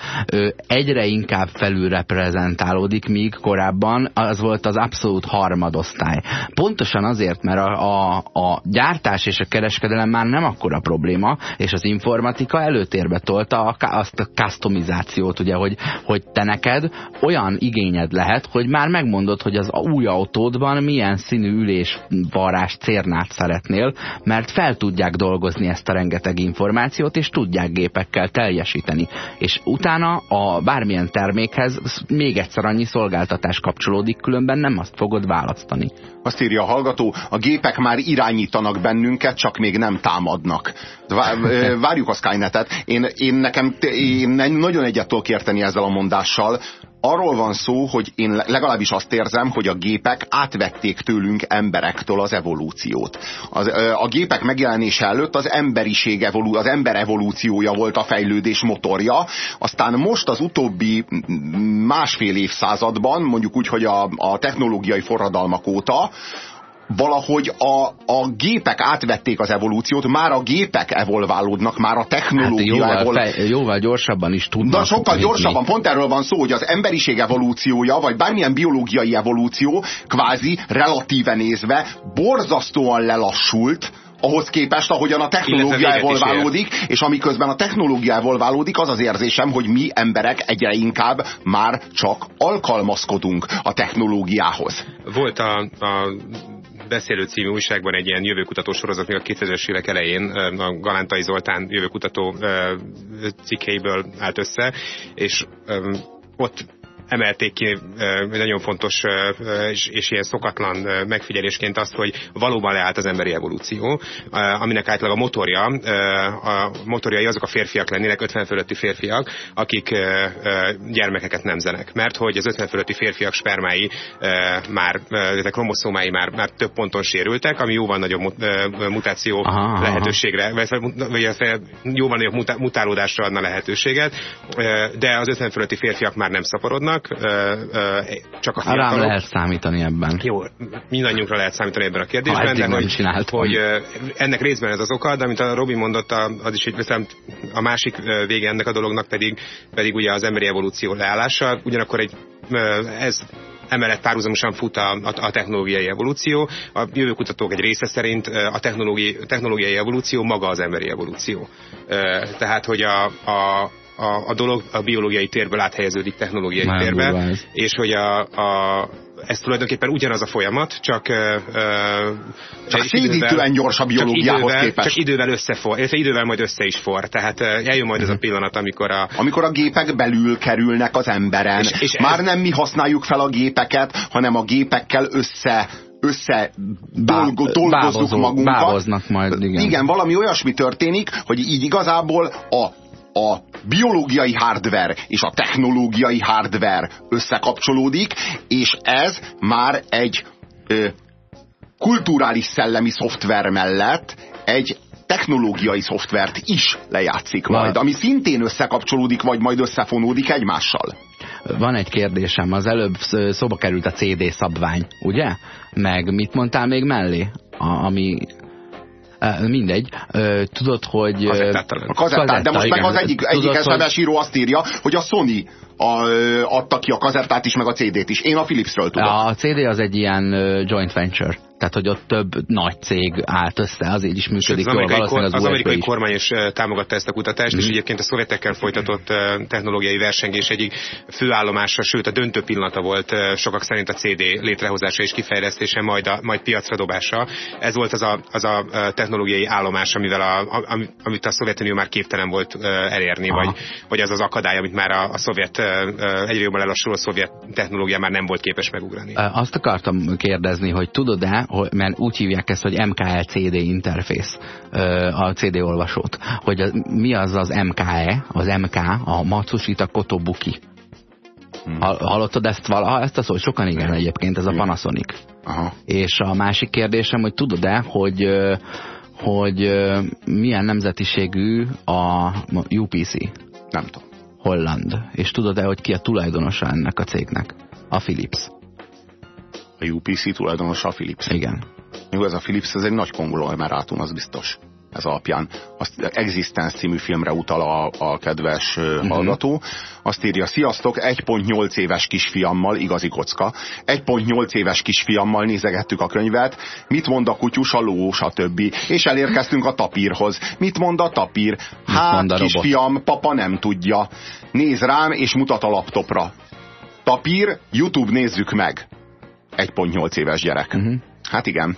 Speaker 3: egyre inkább felül reprezentálódik, míg korábban az volt az abszolút harmadosztály. Pontosan azért, mert a, a, a gyártás és a kereskedelem már nem akkora probléma, és az informatika előtérbe tolta a, azt a customizációt, ugye, hogy, hogy te neked olyan igényed lehet, hogy már megmondod, hogy az új autódban milyen színű ülésvarás cérnát szeretnél, mert fel tudják dolgozni ezt a rengeteg információt, és tudják gépekkel teljesíteni. És utána a bármilyen termékhez még egyszer annyi szolgáltatás kapcsolódik, különben nem azt fogod választani.
Speaker 2: Azt írja a hallgató, a gépek már irányítanak bennünket, csak még nem támadnak. *laughs* Várjuk a Skynetet. Én, én nekem én nagyon egyet tudok érteni ezzel a mondással arról van szó, hogy én legalábbis azt érzem, hogy a gépek átvették tőlünk emberektől az evolúciót. Az, a gépek megjelenése előtt az emberiség evolú, az ember evolúciója volt a fejlődés motorja, aztán most az utóbbi másfél évszázadban, mondjuk úgy, hogy a, a technológiai forradalmak óta, valahogy a, a gépek átvették az evolúciót, már a gépek evolválódnak, már a technológia hát
Speaker 3: jóval, evol... jóval gyorsabban is tudnak.
Speaker 2: De sokkal gyorsabban, pont erről van szó, hogy az emberiség evolúciója, vagy bármilyen biológiai evolúció, kvázi relatíve nézve, borzasztóan lelassult, ahhoz képest, ahogyan a technológia evolválódik, és amiközben a technológia evolválódik, az az érzésem, hogy mi emberek egyre inkább már csak alkalmazkodunk a technológiához.
Speaker 4: Volt a, a beszélő című újságban egy ilyen jövőkutató sorozat még a 2000-es évek elején a Galántai Zoltán jövőkutató cikkeiből állt össze, és ott emelték ki nagyon fontos és, és ilyen szokatlan megfigyelésként azt, hogy valóban leállt az emberi evolúció, aminek általában a motorja, a motorjai azok a férfiak lennének, 50 fölötti férfiak, akik gyermekeket nemzenek. Mert hogy az 50 fölötti férfiak spermái már, ezek kromoszómái már, már több ponton sérültek, ami jóval nagyobb mutáció aha, lehetőségre, vagy jóval nagyobb mutálódásra adna lehetőséget, de az 50 fölötti férfiak már nem szaporodnak, vannak, csak a
Speaker 3: fiatalok. Rám lehet számítani ebben.
Speaker 4: Jó, mindannyiunkra lehet számítani ebben a kérdésben, de hogy, hogy ennek részben ez az oka, de amit a Robi mondott, az is egy a másik vége ennek a dolognak pedig, pedig ugye az emberi evolúció leállása, ugyanakkor egy, ez emellett párhuzamosan fut a, a, a technológiai evolúció. A jövőkutatók egy része szerint a technológiai, technológiai evolúció maga az emberi evolúció. Tehát, hogy a, a, a, a dolog a biológiai térből áthelyeződik technológiai Már térbe, és hogy a, a, ez tulajdonképpen ugyanaz a folyamat, csak, uh,
Speaker 2: csak szédítően gyors a biológiához
Speaker 4: csak idővel,
Speaker 2: képest.
Speaker 4: Csak idővel összefor, illetve idővel majd össze is for. Tehát uh, eljön majd ez a mhm. pillanat, amikor a...
Speaker 2: Amikor a gépek belül kerülnek az emberen. És, és Már ez... nem mi használjuk fel a gépeket, hanem a gépekkel össze össze dolgo, dolgozzuk magunkat.
Speaker 3: Bávoznak majd, igen.
Speaker 2: Igen, valami olyasmi történik, hogy így igazából a a biológiai hardware és a technológiai hardware összekapcsolódik, és ez már egy ö, kulturális szellemi szoftver mellett egy technológiai szoftvert is lejátszik majd, ami szintén összekapcsolódik, vagy majd összefonódik egymással.
Speaker 3: Van egy kérdésem, az előbb szóba került a CD szabvány, ugye? Meg mit mondtál még mellé? A, ami mindegy. Tudod, hogy...
Speaker 2: A kazettát, de most meg az egyik, egyik SMS író azt írja, hogy a Sony a, adta ki a kazettát is, meg a CD-t is. Én a Philipsről tudom.
Speaker 3: A CD az egy ilyen joint venture. Tehát, hogy ott több nagy cég állt össze, azért is működik
Speaker 4: az jól. Amerikai, kor, az, az amerikai kormány is támogatta ezt a kutatást, mm. és mhm. egyébként a szovjetekkel folytatott technológiai versengés egyik főállomása, sőt a döntő pillanata volt sokak szerint a CD létrehozása és kifejlesztése, majd, a, majd piacra dobása. Ez volt az a, az a technológiai állomás, amivel a, a, amit a Szovjetunió már képtelen volt elérni, vagy, vagy az az akadály, amit már a, a szovjet, egyre jobban elassuló szovjet technológia már nem volt képes megugrani.
Speaker 3: Azt akartam kérdezni, hogy tudod-e, mert úgy hívják ezt, hogy MKL-CD interfész, a CD olvasót, hogy mi az az MKE, az MK, a Matsushita Kotobuki. Hmm. Hallottad ezt valaha, ezt a szót? Sokan igen egyébként, ez a Panasonic. Aha. És a másik kérdésem, hogy tudod-e, hogy hogy milyen nemzetiségű a UPC?
Speaker 2: Nem tudom.
Speaker 3: Holland. És tudod-e, hogy ki a tulajdonosa ennek a cégnek? A Philips.
Speaker 2: A UPC tulajdonosa a Philips.
Speaker 3: Igen.
Speaker 2: Jó, ez a Philips, ez egy nagy konglomerátum, az biztos. Ez alapján. Azt Existence című filmre utal a, a kedves uh mhm. -huh. hallgató. Azt írja, sziasztok, 1.8 éves kisfiammal, igazi kocka, 1.8 éves kisfiammal nézegettük a könyvet, mit mond a kutyus, a ló, stb. És elérkeztünk a tapírhoz. Mit mond a tapír? Hát, a kisfiam, robot? papa nem tudja. Néz rám, és mutat a laptopra. Tapír, YouTube nézzük meg. 1.8 éves gyerek. Uh mhm. -huh. Hát igen.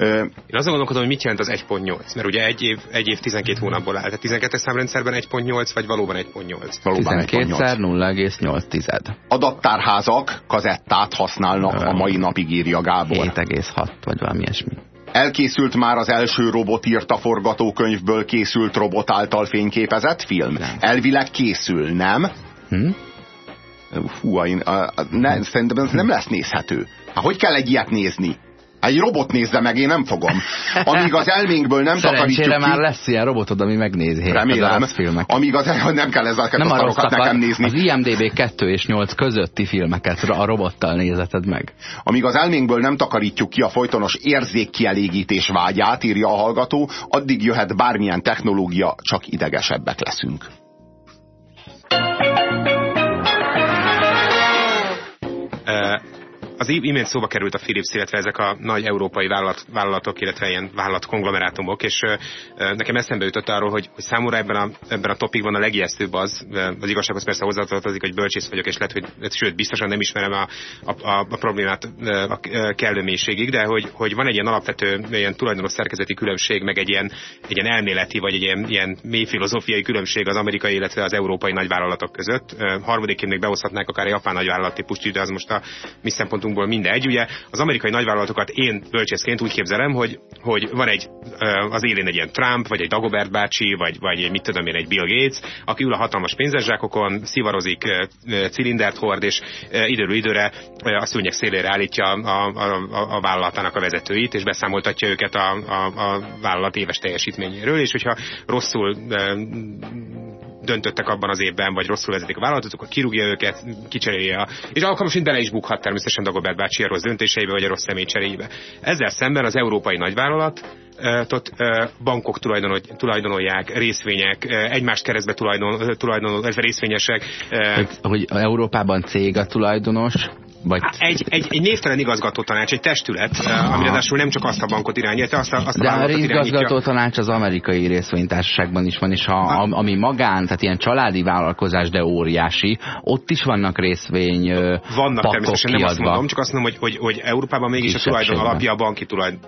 Speaker 4: Én azon gondolkodom, hogy mit jelent az 1.8, mert ugye egy év, egy év 12 hónapból áll. Tehát 12 számrendszerben 1.8, vagy valóban 1.8?
Speaker 3: Valóban 12-szer 0,8.
Speaker 2: Adattárházak kazettát használnak Ö, a mai napig, írja Gábor.
Speaker 3: 7,6 vagy valami ilyesmi.
Speaker 2: Elkészült már az első robot írta forgatókönyvből készült robot által fényképezett film? Nem. Elvileg készül, nem? Hm? Fú, én, a, a, ne, szerintem ez nem lesz nézhető. Hát hogy kell egy ilyet nézni? Egy robot nézze meg, én nem fogom. Amíg az elménkből nem takarítjuk ki...
Speaker 3: már lesz ilyen robotod, ami megnézi.
Speaker 2: Remélem. Az Amíg az, nem kell ezeket nem a szarokat nekem nézni.
Speaker 3: Az IMDB 2 és 8 közötti filmeket a robottal nézeted meg.
Speaker 2: Amíg az elménkből nem takarítjuk ki a folytonos érzékkielégítés vágyát, írja a hallgató, addig jöhet bármilyen technológia, csak idegesebbek leszünk.
Speaker 4: Imént szóba került a Philips, illetve ezek a nagy európai vállalat, vállalatok, illetve ilyen vállalat és nekem eszembe jutott arról, hogy, hogy számomra ebben a, ebben a topikban a legijesztőbb az, az igazsághoz persze hozzátartozik, hogy bölcsész vagyok, és lehet, hogy sőt, biztosan nem ismerem a, a, a, a problémát a kellő mélységig, de hogy, hogy van egy ilyen alapvető ilyen tulajdonos szerkezeti különbség, meg egy ilyen, egy ilyen elméleti, vagy egy ilyen, ilyen mély filozófiai különbség az amerikai, illetve az európai nagyvállalatok között. Harmadikként még behozhatnák akár a japán nagyvállalat típust, de az most a mi szempontunkból mindegy. Ugye az amerikai nagyvállalatokat én bölcsészként úgy képzelem, hogy, hogy van egy az élén egy ilyen Trump, vagy egy Dagobert bácsi, vagy, vagy mit tudom én, egy Bill Gates, aki ül a hatalmas pénzeszsákokon, szivarozik, cilindert hord, és időről időre a szőnyek szélére állítja a, a, a, a vállalatának a vezetőit, és beszámoltatja őket a, a, a vállalat éves teljesítményéről, és hogyha rosszul döntöttek abban az évben, vagy rosszul vezetik a vállalatot, akkor kirúgja őket, kicserélje. És alkalmasint bele is bukhat természetesen Dagobert bácsi a rossz döntéseibe, vagy a rossz személy cseréjébe. Ezzel szemben az európai nagyvállalat tot bankok tulajdonolják, részvények, egymást keresztbe tulajdon, tulajdonol, részvényesek.
Speaker 3: Hogy, hogy Európában cég a tulajdonos, vagy...
Speaker 4: Egy, egy, egy névtelen igazgató tanács, egy testület, Aha. ami ráadásul nem csak azt a bankot irányítja, azt a, azt a
Speaker 3: De a igazgató tanács az amerikai részvénytársaságban is van, és ha, a, ami magán, tehát ilyen családi vállalkozás, de óriási, ott is vannak részvény
Speaker 4: Vannak természetesen, nem azt mondom, csak azt mondom, hogy, hogy, hogy Európában mégis a tulajdon alapja a banki tulajdon,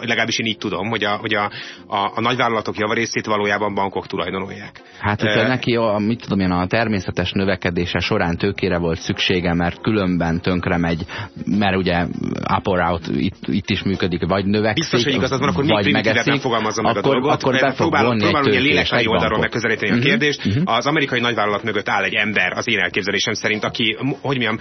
Speaker 4: legalábbis én így tudom, hogy a, hogy a, a, a nagyvállalatok javarészét valójában bankok tulajdonolják.
Speaker 3: Hát uh, neki, a, mit tudom én, a természetes növekedése során tőkére volt szüksége, mert különben tönk tönkre megy, mert ugye up or out itt, itt is működik, vagy növekszik,
Speaker 4: Biztos, hogy igazad van, akkor még primitívebben fogalmazom meg a dolgot.
Speaker 3: Akkor fog próbálom,
Speaker 4: próbálom ilyen lélektani oldalról megközelíteni uh -huh. a mhm, kérdést. Uh mhm. -huh. Az amerikai nagyvállalat mögött áll egy ember, az én elképzelésem szerint, aki, hogy mondjam,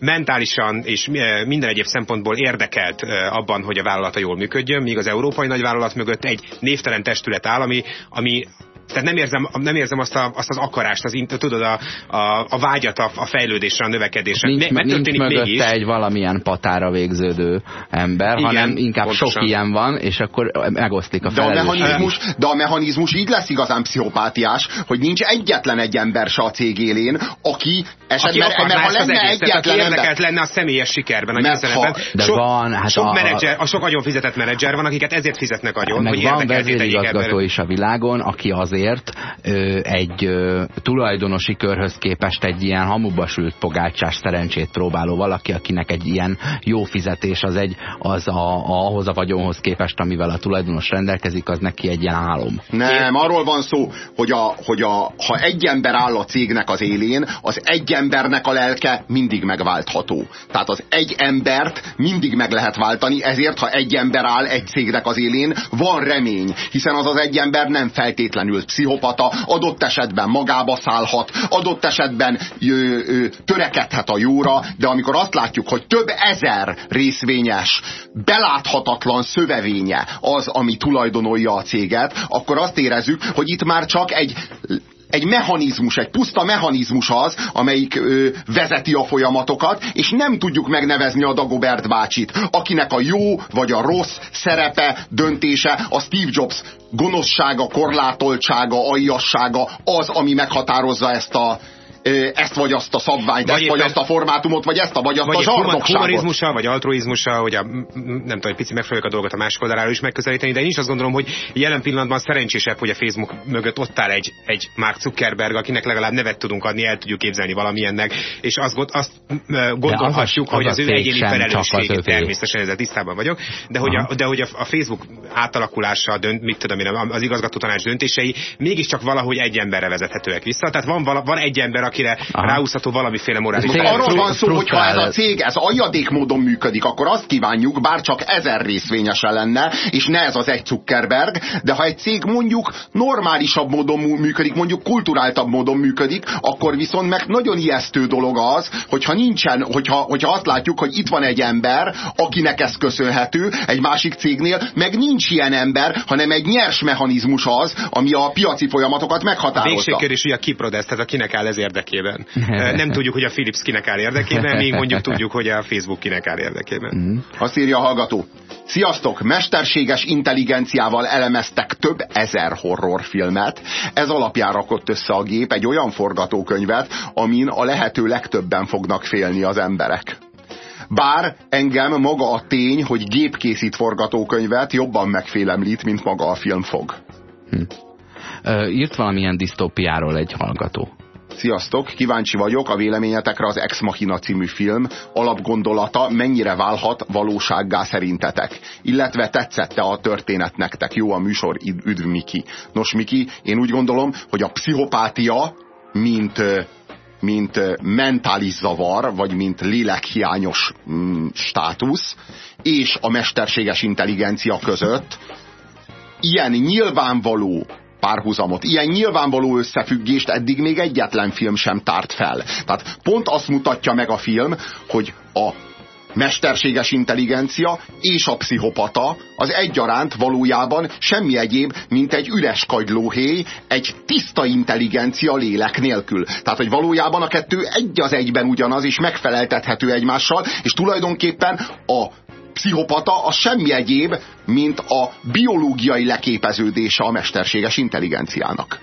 Speaker 4: mentálisan és minden egyéb szempontból érdekelt abban, hogy a vállalata jól működjön, míg az európai nagyvállalat mögött egy névtelen testület áll, ami, ami tehát nem érzem, nem érzem azt, a, azt az akarást, az, tudod, a, a, a vágyat a, a fejlődésre, a növekedésre.
Speaker 3: Nincs, ne, nincs mögötte mégis. egy valamilyen patára végződő ember, Igen, hanem inkább pontosan. sok ilyen van, és akkor megosztik a
Speaker 2: de a, mechanizmus, de a mechanizmus így lesz igazán pszichopátiás, hogy nincs egyetlen egy ember se a cég élén, aki esetleg,
Speaker 4: aki mert, mert ha lenne egész, egyetlen ember... érdekelt lenne a személyes sikerben, a ha,
Speaker 3: De sok, van, hát
Speaker 4: sok, a, menedzser, a sok agyon fizetett menedzser van, akiket ezért fizetnek agyon,
Speaker 3: meg hogy van vezérigazgató is a világon, aki azért azért egy tulajdonosi körhöz képest egy ilyen hamuba sült pogácsás szerencsét próbáló valaki, akinek egy ilyen jó fizetés az egy, az a, a, ahhoz a vagyonhoz képest, amivel a tulajdonos rendelkezik, az neki egy ilyen álom.
Speaker 2: Nem, arról van szó, hogy, a, hogy a, ha egy ember áll a cégnek az élén, az egy embernek a lelke mindig megváltható. Tehát az egy embert mindig meg lehet váltani, ezért ha egy ember áll egy cégnek az élén, van remény, hiszen az az egy ember nem feltétlenül pszichopata, adott esetben magába szállhat, adott esetben ö, ö, törekedhet a jóra, de amikor azt látjuk, hogy több ezer részvényes, beláthatatlan szövevénye az, ami tulajdonolja a céget, akkor azt érezzük, hogy itt már csak egy egy mechanizmus, egy puszta mechanizmus az, amelyik ö, vezeti a folyamatokat, és nem tudjuk megnevezni a Dagobert bácsit, akinek a jó vagy a rossz szerepe, döntése a Steve Jobs gonoszsága, korlátoltsága, aljassága az, ami meghatározza ezt a, ezt vagy azt a szabványt, vagy ezt vagy azt a formátumot, vagy ezt a vagy azt vagy a zsarnokságot.
Speaker 4: humanizmusa, vagy altruizmusa, hogy a, nem tudom, egy picit megfelelők a dolgot a másik oldaláról is megközelíteni, de én is azt gondolom, hogy jelen pillanatban szerencsésebb, hogy a Facebook mögött ott áll egy, egy Mark Zuckerberg, akinek legalább nevet tudunk adni, el tudjuk képzelni valamilyennek, és azt, azt gondolhatjuk, az, hogy az, az ő egyéni felelőssége természetesen ezzel tisztában vagyok, de hogy, a, de hogy a, a Facebook átalakulása, dönt, mit tudom én, az igazgató tanács döntései mégiscsak valahogy egy emberre vezethetőek vissza. Tehát van, vala, van egy ember, akire Aha. ráúszható valamiféle morális.
Speaker 2: Arról van szó, hogy ha ez a cég, ez agyadék módon működik, akkor azt kívánjuk, bár csak ezer részvényese lenne, és ne ez az egy Zuckerberg, de ha egy cég mondjuk normálisabb módon működik, mondjuk kulturáltabb módon működik, akkor viszont meg nagyon ijesztő dolog az, hogyha nincsen, hogyha, hogyha azt látjuk, hogy itt van egy ember, akinek ez köszönhető, egy másik cégnél, meg nincs ilyen ember, hanem egy nyers mechanizmus az, ami a piaci folyamatokat meghatározza.
Speaker 4: Végső kérdés, hogy a kiprodesz, tehát akinek áll ez érdekében. Nem tudjuk, hogy a Philips kinek áll érdekében, még mondjuk tudjuk, hogy a Facebook kinek áll érdekében. Mm.
Speaker 2: Azt írja a hallgató. Sziasztok! Mesterséges intelligenciával elemeztek több ezer horrorfilmet. Ez alapján rakott össze a gép egy olyan forgatókönyvet, amin a lehető legtöbben fognak félni az emberek. Bár engem maga a tény, hogy gép készít forgatókönyvet jobban megfélemlít, mint maga a film fog. Hm.
Speaker 3: írt valamilyen disztópiáról egy hallgató.
Speaker 2: Sziasztok, kíváncsi vagyok a véleményetekre az Ex Machina című film alapgondolata mennyire válhat valósággá szerintetek. Illetve tetszette a történet nektek. Jó a műsor, üdv Miki. Nos Miki, én úgy gondolom, hogy a pszichopátia, mint mint mentális zavar, vagy mint lélekhiányos mm, státusz, és a mesterséges intelligencia között ilyen nyilvánvaló párhuzamot. Ilyen nyilvánvaló összefüggést eddig még egyetlen film sem tárt fel. Tehát pont azt mutatja meg a film, hogy a mesterséges intelligencia és a pszichopata az egyaránt valójában semmi egyéb, mint egy üres kagylóhéj, egy tiszta intelligencia lélek nélkül. Tehát, hogy valójában a kettő egy az egyben ugyanaz, és megfeleltethető egymással, és tulajdonképpen a pszichopata az semmi egyéb, mint a biológiai leképeződése a mesterséges intelligenciának.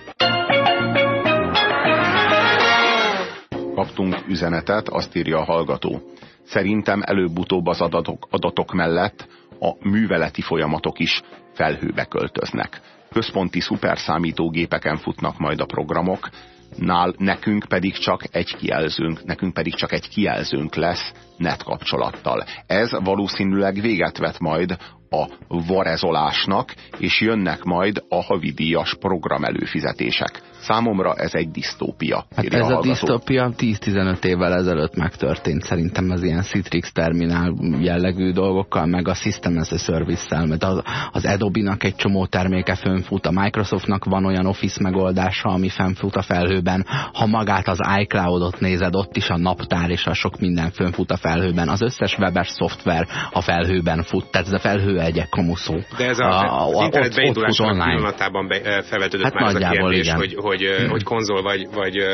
Speaker 2: Kaptunk üzenetet, azt írja a hallgató. Szerintem előbb-utóbb az adatok, adatok mellett a műveleti folyamatok is felhőbe költöznek. Központi szuperszámítógépeken futnak majd a programok, nál nekünk pedig csak egy kijelzőnk, nekünk pedig csak egy kijelzőnk lesz net kapcsolattal. Ez valószínűleg véget vet majd a varezolásnak, és jönnek majd a havidíjas program előfizetések. Számomra ez egy disztópia.
Speaker 3: Hát ez a, a disztópia 10-15 évvel ezelőtt megtörtént. Szerintem az ilyen Citrix terminál jellegű dolgokkal, meg a System as a Service-szel, mert az, az Adobe-nak egy csomó terméke fönfut, a Microsoftnak van olyan Office megoldása, ami fönfut a felhőben. Ha magát az iCloud-ot nézed, ott is a naptár és a sok minden fönfut a felhőben. Az összes webes szoftver a felhőben fut, tehát ez a felhő egy kamuszó.
Speaker 4: De ez a, a, a, az internet beindulásnak pillanatában be, felvetődött hát már ez a kérdés, hogy, hogy, hmm. hogy konzol vagy, vagy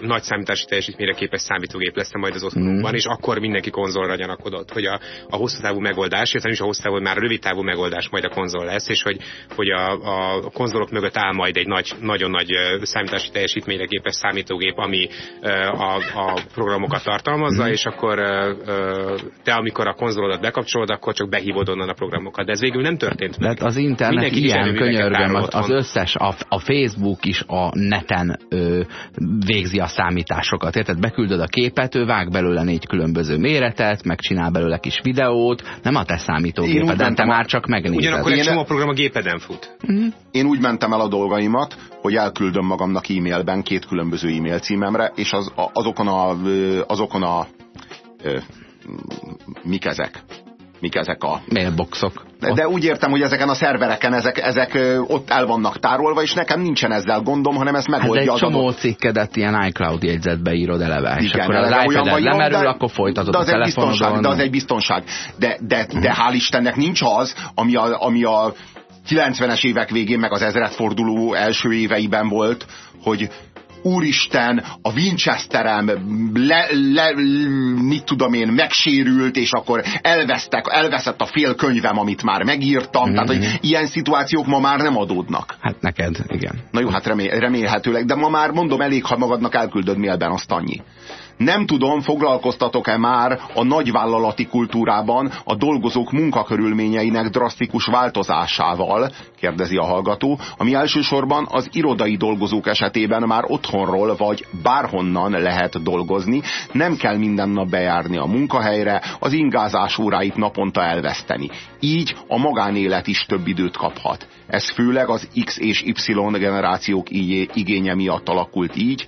Speaker 4: nagy számítási teljesítményre képes számítógép lesz majd az otthonunkban, mm. és akkor mindenki konzolra gyanakodott, hogy a, a hosszú távú megoldás, illetve is a hosszú távú, már a rövid távú megoldás majd a konzol lesz, és hogy, hogy a, a konzolok mögött áll majd egy nagy, nagyon nagy számítási teljesítményre képes számítógép, ami a, a programokat tartalmazza, mm. és akkor te, amikor a konzolodat bekapcsolod, akkor csak behívod onnan a programokat. De ez végül nem történt
Speaker 3: meg. De az internet Mindenki ilyen könyörgöm, az, az összes, a, a Facebook is a neten ö, végzi a számításokat. Érted? Beküldöd a képet, ő vág belőle négy különböző méretet, megcsinál belőle kis videót, nem a te számítógépeden, te már csak megnézed.
Speaker 4: Ugyanakkor egy csomó program a gépeden fut.
Speaker 2: Mm. Én úgy mentem el a dolgaimat, hogy elküldöm magamnak e-mailben két különböző e-mail címemre, és az, azokon a, azokon a mik ezek? Mik ezek a...
Speaker 3: Mailboxok.
Speaker 2: De, úgy értem, hogy ezeken a szervereken ezek, ezek ott el vannak tárolva, és nekem nincsen ezzel gondom, hanem ezt megoldja hát
Speaker 3: egy csomó adott... cikkedet ilyen iCloud jegyzetbe írod eleve, és akkor az iPad-ed lemerül, de, akkor folytatod
Speaker 2: de az a egy biztonság, De az egy biztonság. De, de, de hál' Istennek nincs az, ami a, ami a 90-es évek végén, meg az ezredforduló első éveiben volt, hogy úristen, a Winchesterem le, le, mit tudom én, megsérült, és akkor elvesztek, elveszett a fél könyvem, amit már megírtam. Mm -hmm. Tehát, hogy mhm. ilyen szituációk ma már nem adódnak.
Speaker 3: Hát neked, igen.
Speaker 2: Na jó, hát remél, remélhetőleg, de ma már mondom, elég, ha magadnak elküldöd mailben azt annyi. Nem tudom, foglalkoztatok-e már a nagyvállalati kultúrában a dolgozók munkakörülményeinek drasztikus változásával, kérdezi a hallgató, ami elsősorban az irodai dolgozók esetében már otthonról vagy bárhonnan lehet dolgozni, nem kell minden nap bejárni a munkahelyre, az ingázás óráit naponta elveszteni. Így a magánélet is több időt kaphat. Ez főleg az X és Y generációk igénye miatt alakult így,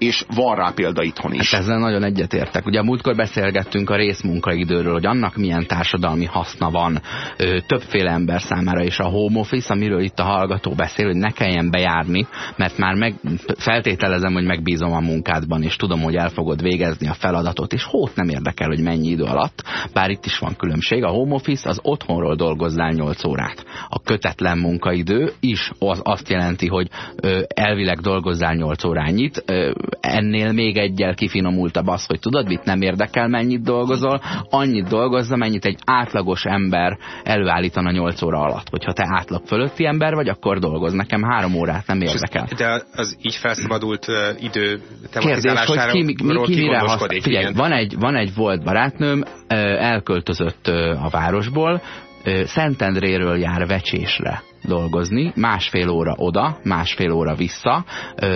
Speaker 2: és van rá példa itthon is.
Speaker 3: Hát ezzel nagyon egyetértek. Ugye múltkor beszélgettünk a részmunkaidőről, hogy annak milyen társadalmi haszna van ö, többféle ember számára, és a home office, amiről itt a hallgató beszél, hogy ne kelljen bejárni, mert már meg, feltételezem, hogy megbízom a munkádban, és tudom, hogy el fogod végezni a feladatot, és hót nem érdekel, hogy mennyi idő alatt, bár itt is van különbség. A home office az otthonról dolgozzál 8 órát. A kötetlen munkaidő is az azt jelenti, hogy ö, elvileg dolgozzál 8 órányit, ö, ennél még egyel kifinomultabb az, hogy tudod mit, nem érdekel mennyit dolgozol, annyit dolgozza, mennyit egy átlagos ember előállítana 8 óra alatt. Hogyha te átlag fölötti ember vagy, akkor dolgoz. Nekem három órát nem érdekel.
Speaker 4: De az így felszabadult idő
Speaker 3: Kérdés, hogy ki, mi, mi, ki mire használ. Figyelj, van egy, van egy volt barátnőm, elköltözött a városból, Szentendréről jár vecsésre dolgozni, másfél óra oda, másfél óra vissza,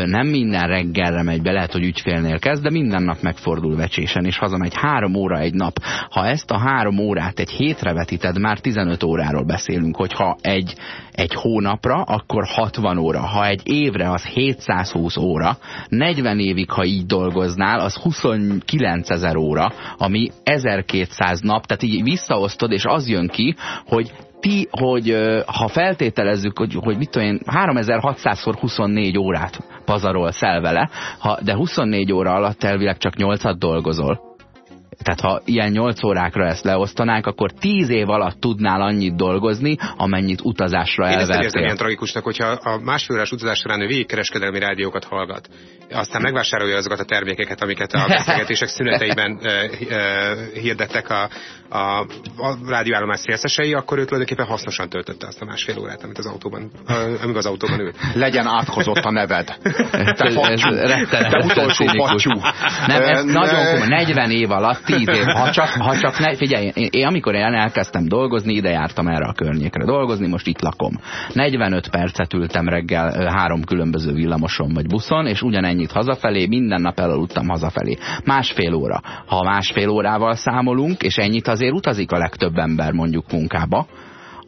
Speaker 3: nem minden reggelre megy be, lehet, hogy ügyfélnél kezd, de minden nap megfordul vecsésen, és hazamegy három óra egy nap. Ha ezt a három órát egy hétre vetíted, már 15 óráról beszélünk, hogyha egy, egy hónapra, akkor 60 óra, ha egy évre, az 720 óra, 40 évig, ha így dolgoznál, az 29 ezer óra, ami 1200 nap, tehát így visszaosztod, és az jön ki, hogy ti, hogy ha feltételezzük, hogy, hogy mit tudom én, 3600-szor 24 órát pazarol szelvele, ha, de 24 óra alatt elvileg csak 8-at dolgozol, tehát ha ilyen 8 órákra ezt leosztanánk, akkor 10 év alatt tudnál annyit dolgozni, amennyit utazásra elvertél. Én ezt
Speaker 4: ilyen tragikusnak, hogyha a másfél órás utazás során ő végigkereskedelmi rádiókat hallgat, aztán megvásárolja azokat a termékeket, amiket a beszélgetések szüneteiben e, e, hirdettek a, a, a rádióállomás szélszesei, akkor ő tulajdonképpen hasznosan töltötte azt a másfél órát, amit az autóban, amíg az autóban ült.
Speaker 2: Legyen átkozott a neved.
Speaker 3: Te facsú. Te utolsó facsú. Nem, ez nagyon komoly. 40 év alatt tíz év. Ha csak, ha csak ne, figyelj, én, én amikor én elkezdtem dolgozni, ide jártam erre a környékre dolgozni, most itt lakom. 45 percet ültem reggel három különböző villamoson vagy buszon, és ugyanennyit hazafelé, minden nap elaludtam hazafelé. Másfél óra. Ha másfél órával számolunk, és ennyit azért utazik a legtöbb ember mondjuk munkába,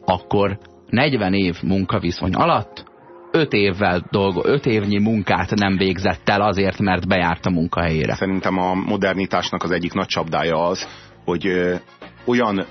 Speaker 3: akkor 40 év munkaviszony alatt öt évvel dolgo, öt évnyi munkát nem végzett el azért, mert bejárt a munkahelyére.
Speaker 2: Szerintem a modernitásnak az egyik nagy csapdája az, hogy olyan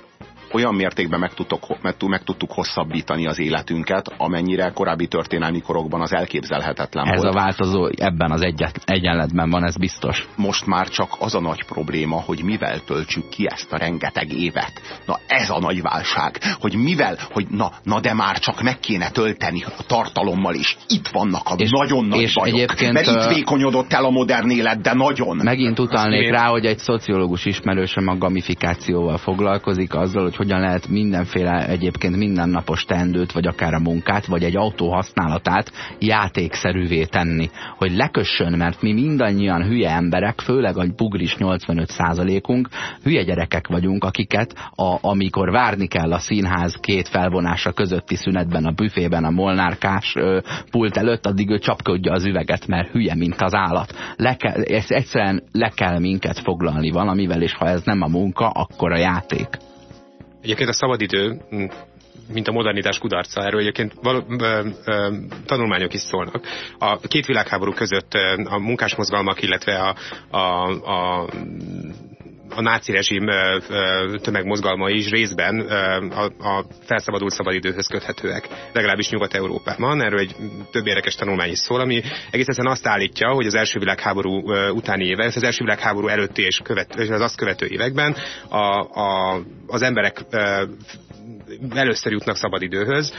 Speaker 2: olyan mértékben meg, tudtok, meg, tudtuk hosszabbítani az életünket, amennyire korábbi történelmi korokban az elképzelhetetlen
Speaker 3: ez
Speaker 2: volt.
Speaker 3: Ez a változó ebben az egyet, egyenletben van, ez biztos.
Speaker 2: Most már csak az a nagy probléma, hogy mivel töltsük ki ezt a rengeteg évet. Na ez a nagy válság, hogy mivel, hogy na, na de már csak meg kéne tölteni a tartalommal is. Itt vannak a és, nagyon nagy és bajok. Egyébként, mert itt vékonyodott el a modern élet, de nagyon.
Speaker 3: Megint utalnék rá, hogy egy szociológus ismerősöm a gamifikációval foglalkozik, azzal, hogy hogyan lehet mindenféle egyébként mindennapos teendőt, vagy akár a munkát, vagy egy autó használatát játékszerűvé tenni. Hogy lekössön, mert mi mindannyian hülye emberek, főleg a bugris 85%-unk, hülye gyerekek vagyunk, akiket a, amikor várni kell a színház két felvonása közötti szünetben, a büfében, a molnárkás ö, pult előtt, addig ő csapkodja az üveget, mert hülye, mint az állat. Le kell, egyszerűen le kell minket foglalni valamivel, és ha ez nem a munka, akkor a játék.
Speaker 4: Egyébként a szabadidő, mint a modernitás kudarca, erről egyébként való, ö, ö, tanulmányok is szólnak. A két világháború között a munkásmozgalmak, illetve a, a, a a náci rezsim tömegmozgalmai is részben a, a felszabadult szabadidőhöz köthetőek, legalábbis Nyugat-Európában. Erről egy több érdekes tanulmány is szól, ami egész egyszerűen azt állítja, hogy az első világháború utáni évek, az első világháború előtti és, követ, és az azt követő években a, a, az emberek először jutnak szabadidőhöz.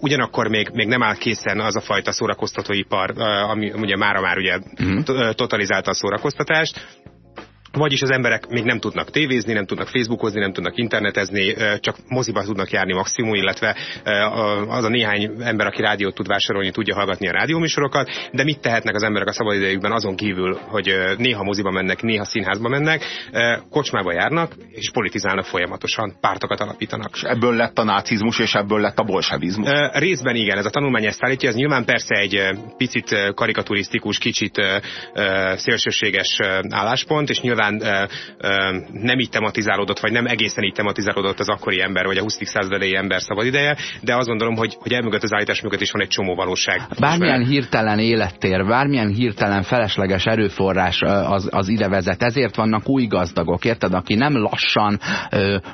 Speaker 4: Ugyanakkor még, még nem áll készen az a fajta szórakoztatóipar, ami ugye mára már ugye uh-huh. totalizálta a szórakoztatást, vagyis az emberek még nem tudnak tévézni, nem tudnak facebookozni, nem tudnak internetezni, csak moziba tudnak járni maximum, illetve az a néhány ember, aki rádiót tud vásárolni, tudja hallgatni a rádióműsorokat, de mit tehetnek az emberek a szabadidejükben azon kívül, hogy néha moziba mennek, néha színházba mennek, kocsmába járnak, és politizálnak folyamatosan, pártokat alapítanak.
Speaker 2: És ebből lett a nácizmus, és ebből lett a bolsevizmus.
Speaker 4: Részben igen, ez a tanulmány ezt állítja, ez nyilván persze egy picit karikaturisztikus, kicsit szélsőséges álláspont, és nyilván nyilván ö, ö, nem így tematizálódott, vagy nem egészen így tematizálódott az akkori ember, vagy a 20. század elejé ember szabadideje, de azt gondolom, hogy, hogy elmögött az állítás mögött is van egy csomó valóság.
Speaker 3: Bármilyen hirtelen élettér, bármilyen hirtelen felesleges erőforrás az, az ide vezet, ezért vannak új gazdagok, érted? Aki nem lassan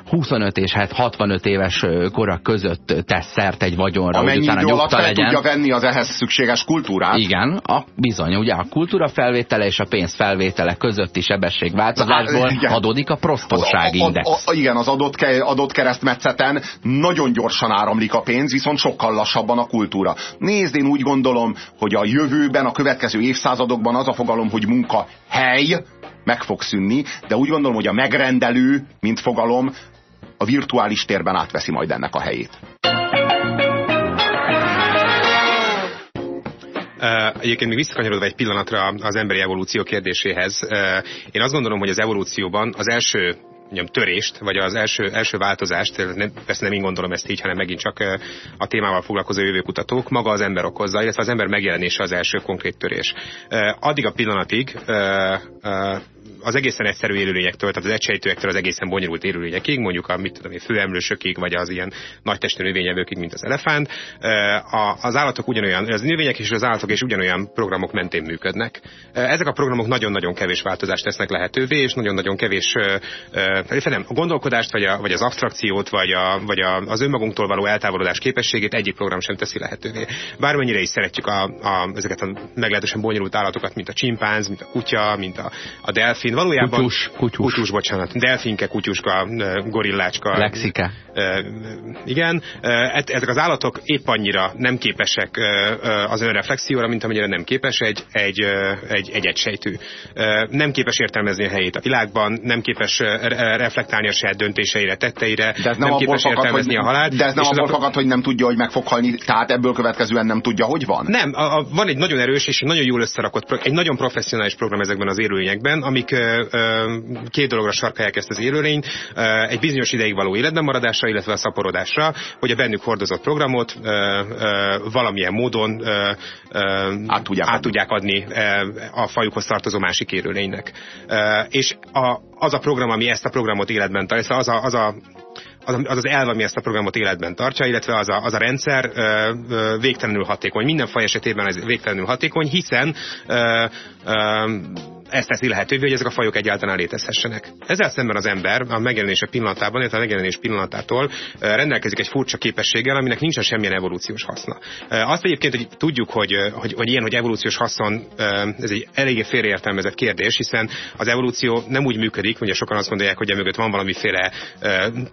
Speaker 3: 25 és 65 éves korak között tesz szert egy vagyonra,
Speaker 2: Amennyi hogy utána nyugta legyen. tudja venni az ehhez szükséges kultúrát.
Speaker 3: Igen, a, bizony, ugye a kultúra felvétele és a pénz felvétele közötti sebesség változásból adódik a prostóság index. A,
Speaker 2: a, a, igen, az adott, adott keresztmetszeten nagyon gyorsan áramlik a pénz, viszont sokkal lassabban a kultúra. Nézd, én úgy gondolom, hogy a jövőben, a következő évszázadokban az a fogalom, hogy munka hely, meg fog szűnni, de úgy gondolom, hogy a megrendelő, mint fogalom, a virtuális térben átveszi majd ennek a helyét.
Speaker 4: Egyébként még visszakanyarodva egy pillanatra az emberi evolúció kérdéséhez. Én azt gondolom, hogy az evolúcióban az első mondjam, törést, vagy az első, első változást, nem, persze nem én gondolom ezt így, hanem megint csak a témával foglalkozó jövőkutatók, maga az ember okozza, illetve az ember megjelenése az első konkrét törés. Addig a pillanatig az egészen egyszerű élőlényektől, tehát az egysejtőektől az egészen bonyolult élőlényekig, mondjuk a mit tudom, főemlősökig, vagy az ilyen nagy testű növényevőkig, mint az elefánt. Az állatok ugyanolyan, az növények és az állatok is ugyanolyan programok mentén működnek. Ezek a programok nagyon-nagyon kevés változást tesznek lehetővé, és nagyon-nagyon kevés nem, a gondolkodást, vagy, a, vagy az abstrakciót, vagy, a, vagy a, az önmagunktól való eltávolodás képességét egyik program sem teszi lehetővé. Bármennyire is szeretjük a, a, ezeket a meglehetősen bonyolult állatokat, mint a csimpánz, mint a kutya, mint a, a delfin, delfin. Valójában...
Speaker 3: Kutyus. Kutyus,
Speaker 4: kutyus bocsánat. Delfinke, kutyuska, gorillácska.
Speaker 3: Lexike.
Speaker 4: Igen. Ezek az állatok épp annyira nem képesek az önreflexióra, mint amennyire nem képes egy, egy, egy, egy egysejtű. Nem képes értelmezni a helyét a világban, nem képes reflektálni a saját döntéseire, tetteire, de ez nem, nem képes fakad, értelmezni
Speaker 2: hogy,
Speaker 4: a halált.
Speaker 2: De ez nem abból fakad, hogy nem tudja, hogy meg fog halni, tehát ebből következően nem tudja, hogy van?
Speaker 4: Nem, a, a, van egy nagyon erős és nagyon jól összerakott, egy nagyon professzionális program ezekben az élőlényekben, amik két dologra sarkálják ezt az élőlényt, egy bizonyos ideig való életben maradásra, illetve a szaporodásra, hogy a bennük hordozott programot valamilyen módon
Speaker 2: át tudják,
Speaker 4: át tudják adni a fajukhoz tartozó másik élőlénynek. És a, az a program, ami ezt a programot életben tartja, az a, az a az, az az elv, ami ezt a programot életben tartja, illetve az a, az a rendszer ö, ö, végtelenül hatékony. Minden faj esetében ez végtelenül hatékony, hiszen ö, ö, ezt teszi lehetővé, hogy ezek a fajok egyáltalán létezhessenek. Ezzel szemben az ember a megjelenése pillanatában, illetve a megjelenés pillanatától rendelkezik egy furcsa képességgel, aminek nincsen semmilyen evolúciós haszna. Azt egyébként, hogy tudjuk, hogy, hogy, hogy ilyen, hogy evolúciós haszon, ez egy eléggé félreértelmezett kérdés, hiszen az evolúció nem úgy működik, ugye sokan azt gondolják, hogy emögött van valamiféle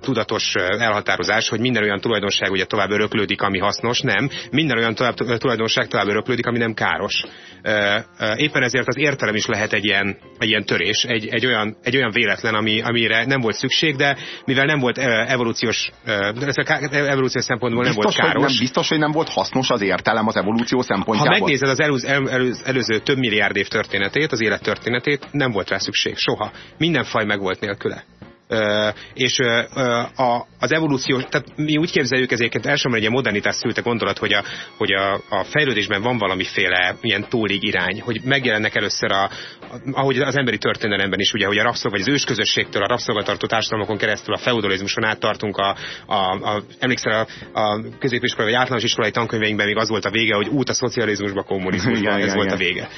Speaker 4: tudatos elhatározás, hogy minden olyan tulajdonság ugye tovább öröklődik, ami hasznos, nem. Minden olyan tovább, tulajdonság tovább öröklődik, ami nem káros. Éppen ezért az értelem is lehet egy ilyen, egy ilyen törés, egy, egy, olyan, egy olyan véletlen, ami, amire nem volt szükség, de mivel nem volt evolúciós, evolúciós szempontból nem
Speaker 2: biztos,
Speaker 4: volt káros.
Speaker 2: Hogy nem, biztos, hogy nem volt hasznos az értelem az evolúció szempontjából.
Speaker 4: Ha megnézed az előző, előző, előző több milliárd év történetét, az élet történetét, nem volt rá szükség, soha. Minden faj meg volt nélküle és a, az evolúció, tehát mi úgy képzeljük ezeket elsősorban egy modernitás szülte gondolat, hogy, a, hogy a, a fejlődésben van valamiféle ilyen tólig irány, hogy megjelennek először a, ahogy az emberi történelemben is, ugye, hogy a rabszolg, vagy az ősközösségtől a rabszolgatartó társadalmakon keresztül a feudalizmuson át tartunk a, a, a emlékszel a, a középiskolai vagy általános iskolai tankönyveinkben még az volt a vége, hogy út a szocializmusba, kommunizmusba, ez igen, volt igen. a vége.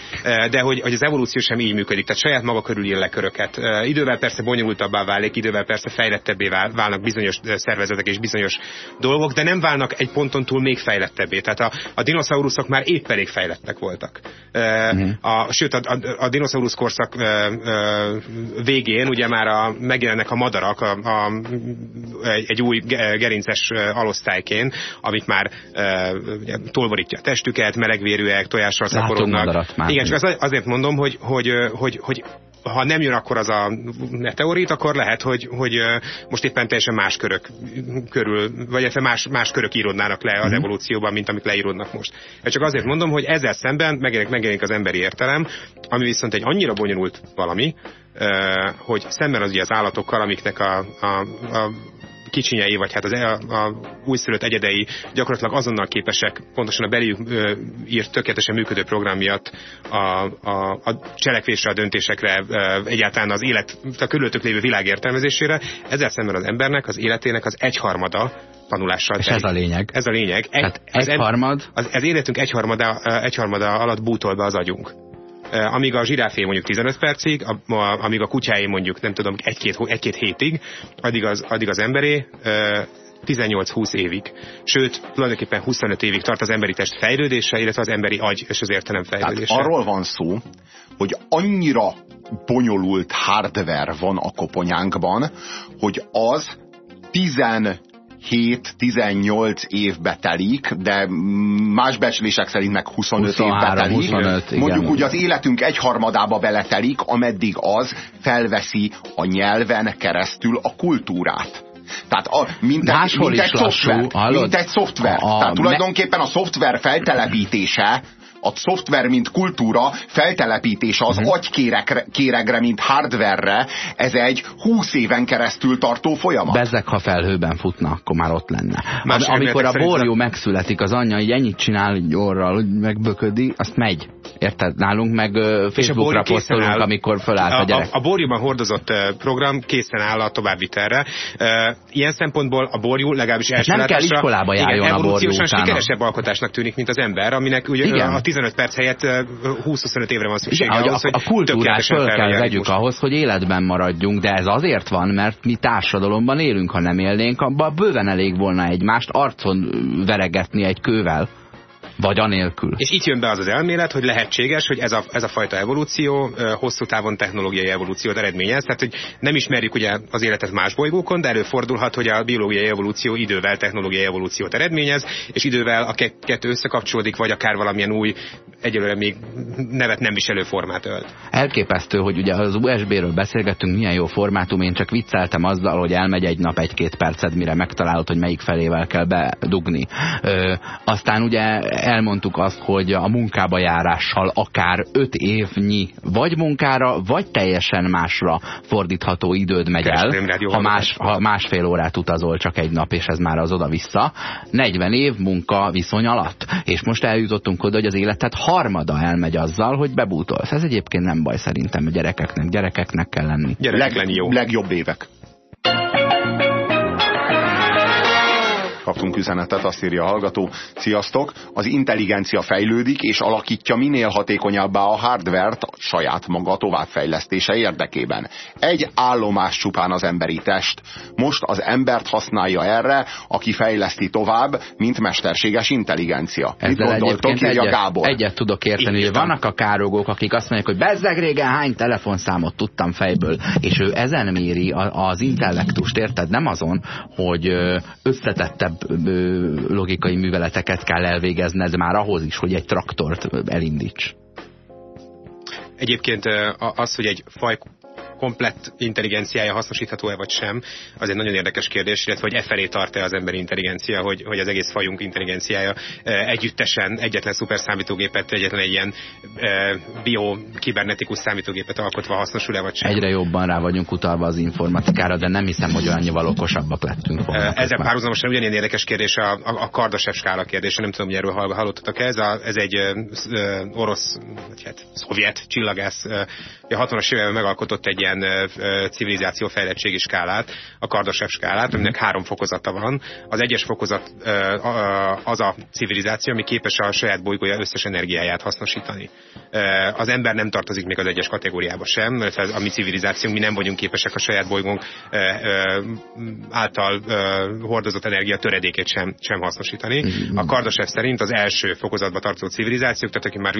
Speaker 4: De hogy, hogy az evolúció sem így működik, tehát saját maga körül ír le köröket. Idővel persze bonyolultabbá válik, idővel persze fejlettebbé válnak bizonyos szervezetek és bizonyos dolgok, de nem válnak egy ponton túl még fejlettebbé. Tehát a, a dinoszauruszok már épp elég fejlettek voltak. Uh-huh. A, sőt, a, a, a dinoszaurusz korszak végén ugye már a, megjelennek a madarak a, a, egy, új gerinces alosztályként, amik már ugye, tolvorítja a testüket, melegvérűek, tojással szaporodnak. Igen, csak az, azért mondom, hogy, hogy, hogy, hogy ha nem jön akkor az a meteorit, akkor lehet, hogy, hogy most éppen teljesen más körök körül, vagy más, más körök írodnának le az mhm. evolúcióban, mint amik leíródnak most. Én csak azért mondom, hogy ezzel szemben megjelenik, megjelenik az emberi értelem, ami viszont egy annyira bonyolult valami, hogy szemben az, ugye az állatokkal, amiknek a, a, a kicsinyei, vagy hát az, e, a, a újszülött egyedei gyakorlatilag azonnal képesek pontosan a belül írt tökéletesen működő program miatt a, a, a cselekvésre, a döntésekre, egyáltalán az élet, a körülöttük lévő világ értelmezésére. Ezzel szemben az embernek az életének az egyharmada tanulással
Speaker 3: És telik. ez a lényeg.
Speaker 4: Ez a lényeg.
Speaker 3: Egy, Tehát egyharmad?
Speaker 4: Az, az életünk egyharmada, egyharmada alatt bútol be az agyunk. Eh, amíg a zsiráfé mondjuk 15 percig, a, a, amíg a kutyáé mondjuk nem tudom, egy-két, egy-két hétig, addig az, addig az emberé 18-20 eh, évig. Sőt, tulajdonképpen 25 évig tart az emberi test fejlődése, illetve az emberi agy és az értelem fejlődése.
Speaker 2: Tehát arról van szó, hogy annyira bonyolult hardware van a koponyánkban, hogy az 17-18 évbe telik, de más becslések szerint meg 25
Speaker 3: 23,
Speaker 2: évbe telik.
Speaker 3: 25, igen.
Speaker 2: Mondjuk úgy az életünk egyharmadába beletelik, ameddig az felveszi a nyelven keresztül a kultúrát. Tehát a, mint, egy, mint egy szoftver. Mint egy szoftver.
Speaker 3: A- a-
Speaker 2: Tehát tulajdonképpen a szoftver feltelepítése a szoftver, mint kultúra feltelepítése az
Speaker 3: Mhm.
Speaker 2: agykéregre, kéregre, mint hardverre, ez egy 20 éven keresztül tartó folyamat.
Speaker 3: Bezzek, ha felhőben futna, akkor már ott lenne.
Speaker 4: Más
Speaker 3: Am, amikor a borjú megszületik, az anyja így ennyit csinál így orral, hogy megböködi, azt megy. Érted? Nálunk meg Facebookra posztolunk,
Speaker 4: áll.
Speaker 3: amikor fölállt a,
Speaker 4: a,
Speaker 3: gyerek.
Speaker 4: a, a borjúban hordozott program készen áll a továbbvitelre. Ilyen szempontból a borjú legalábbis első
Speaker 3: nem kell iskolába járjon
Speaker 4: igen,
Speaker 3: a borjú utána.
Speaker 4: sikeresebb alkotásnak tűnik, mint az ember, aminek ugye
Speaker 3: Igen.
Speaker 4: a 15 perc helyett ö, 20-25 évre van szüksége
Speaker 3: Igen,
Speaker 4: ahhoz,
Speaker 3: a, a kultúrát föl kell vegyük ahhoz, hogy életben maradjunk, de ez azért van, mert mi társadalomban élünk, ha nem élnénk, abban bőven elég volna egymást arcon veregetni egy kővel. Vagy anélkül.
Speaker 4: És itt jön be az az elmélet, hogy lehetséges, hogy ez a, ez a fajta evolúció hosszú távon technológiai evolúciót eredményez. Tehát, hogy nem ismerjük ugye az életet más bolygókon, de előfordulhat, hogy a biológiai evolúció idővel technológiai evolúciót eredményez, és idővel a ke- kettő összekapcsolódik, vagy akár valamilyen új, egyelőre még nevet nem viselő formát ölt.
Speaker 3: Elképesztő, hogy ugye az USB-ről beszélgettünk, milyen jó formátum, én csak vicceltem azzal, hogy elmegy egy nap egy-két percet, mire megtalálod, hogy melyik felével kell bedugni. Ö, aztán ugye elmondtuk azt, hogy a munkába járással akár öt évnyi vagy munkára, vagy teljesen másra fordítható időd megy el, ha, más, ha másfél órát utazol csak egy nap, és ez már az oda-vissza. 40 év munka viszony alatt. És most eljutottunk oda, hogy az életed harmada elmegy azzal, hogy bebútolsz. Ez egyébként nem baj szerintem a gyerekeknek. Gyerekeknek kell lenni.
Speaker 4: Gyerekek lenni jó.
Speaker 2: Legjobb évek. Kaptunk üzenetet, azt írja a hallgató. Sziasztok! Az intelligencia fejlődik és alakítja minél hatékonyabbá a hardvert a saját maga továbbfejlesztése érdekében. Egy állomás csupán az emberi test. Most az embert használja erre, aki fejleszti tovább, mint mesterséges intelligencia. Mit
Speaker 3: Ezzel
Speaker 2: gondoltok,
Speaker 3: egyébként
Speaker 2: írja
Speaker 3: egyet,
Speaker 2: Gábor?
Speaker 3: egyet tudok érteni, hogy vannak a károgók, akik azt mondják, hogy bezzeg régen hány telefonszámot tudtam fejből, és ő ezen méri a- az intellektust, érted? Nem azon, hogy összetettebb logikai műveleteket kell elvégezned már ahhoz is, hogy egy traktort elindíts.
Speaker 4: Egyébként az, hogy egy faj komplett intelligenciája hasznosítható-e vagy sem, az egy nagyon érdekes kérdés, illetve hogy e felé tart-e az emberi intelligencia, hogy, hogy az egész fajunk intelligenciája ö, együttesen egyetlen szuperszámítógépet, egyetlen egy ilyen ö, bio-kibernetikus számítógépet alkotva hasznosul-e vagy sem.
Speaker 3: Egyre jobban rá vagyunk utalva az informatikára, de nem hiszem, hogy annyival okosabbak lettünk volna.
Speaker 4: Ezzel
Speaker 3: közben.
Speaker 4: párhuzamosan ugyanilyen érdekes kérdés a, a, a Kardashev skála kérdése, nem tudom, hogy erről hall- hallottatok ez, a, ez egy ö, sz- ö, orosz, vagy hát szovjet csillagász, a 60-as években megalkotott egy ilyen civilizáció fejlettségi skálát, a Kardashev skálát, aminek három fokozata van. Az egyes fokozat az a civilizáció, ami képes a saját bolygója összes energiáját hasznosítani. Az ember nem tartozik még az egyes kategóriába sem, mert a mi civilizációnk, mi nem vagyunk képesek a saját bolygónk által hordozott energia töredékét sem, sem hasznosítani. A Kardashev szerint az első fokozatba tartozó civilizációk, tehát akik már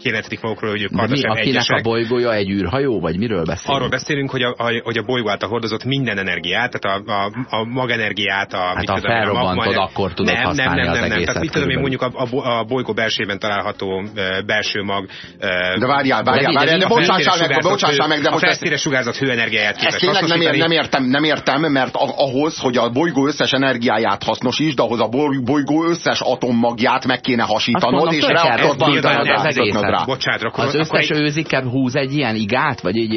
Speaker 4: kijelentetik magukról, hogy ők Kardashev
Speaker 3: akinek a
Speaker 4: egyesek,
Speaker 3: bolygója egy űrhajó, vagy miről beszélünk?
Speaker 4: Arról beszélünk, hogy a, a, hogy a bolygó által hordozott minden energiát, tehát a, a, a magenergiát, a,
Speaker 3: Hát
Speaker 4: mit
Speaker 3: ha
Speaker 4: tudom a
Speaker 3: felrobbantod,
Speaker 4: magma-
Speaker 3: akkor tudod
Speaker 4: nem,
Speaker 3: használni
Speaker 4: nem, nem,
Speaker 3: az
Speaker 4: nem, nem.
Speaker 3: egészet
Speaker 4: Tehát mit tudom én, mondjuk a, a, a bolygó belsejében található ö, belső mag. ö,
Speaker 2: De várjál,
Speaker 3: De
Speaker 2: várjál,
Speaker 3: de
Speaker 2: várjál, de
Speaker 3: a
Speaker 2: bocsássál meg,
Speaker 4: felszínre
Speaker 2: bocsássál meg, de
Speaker 4: a
Speaker 2: most ezt,
Speaker 4: felszínre sugárzott hőenergiáját képes
Speaker 2: tényleg nem, ér, nem, értem, nem értem, mert a- ahhoz, hogy a bolygó összes energiáját hasznosítsd, ahhoz a boly- bolygó összes atommagját meg kéne hasítanod, és reaktort
Speaker 3: az egészet.
Speaker 2: rá.
Speaker 4: Bocsánat, akkor,
Speaker 3: Az összes
Speaker 4: egy-
Speaker 3: őzike húz egy ilyen igát? Vagy, egy,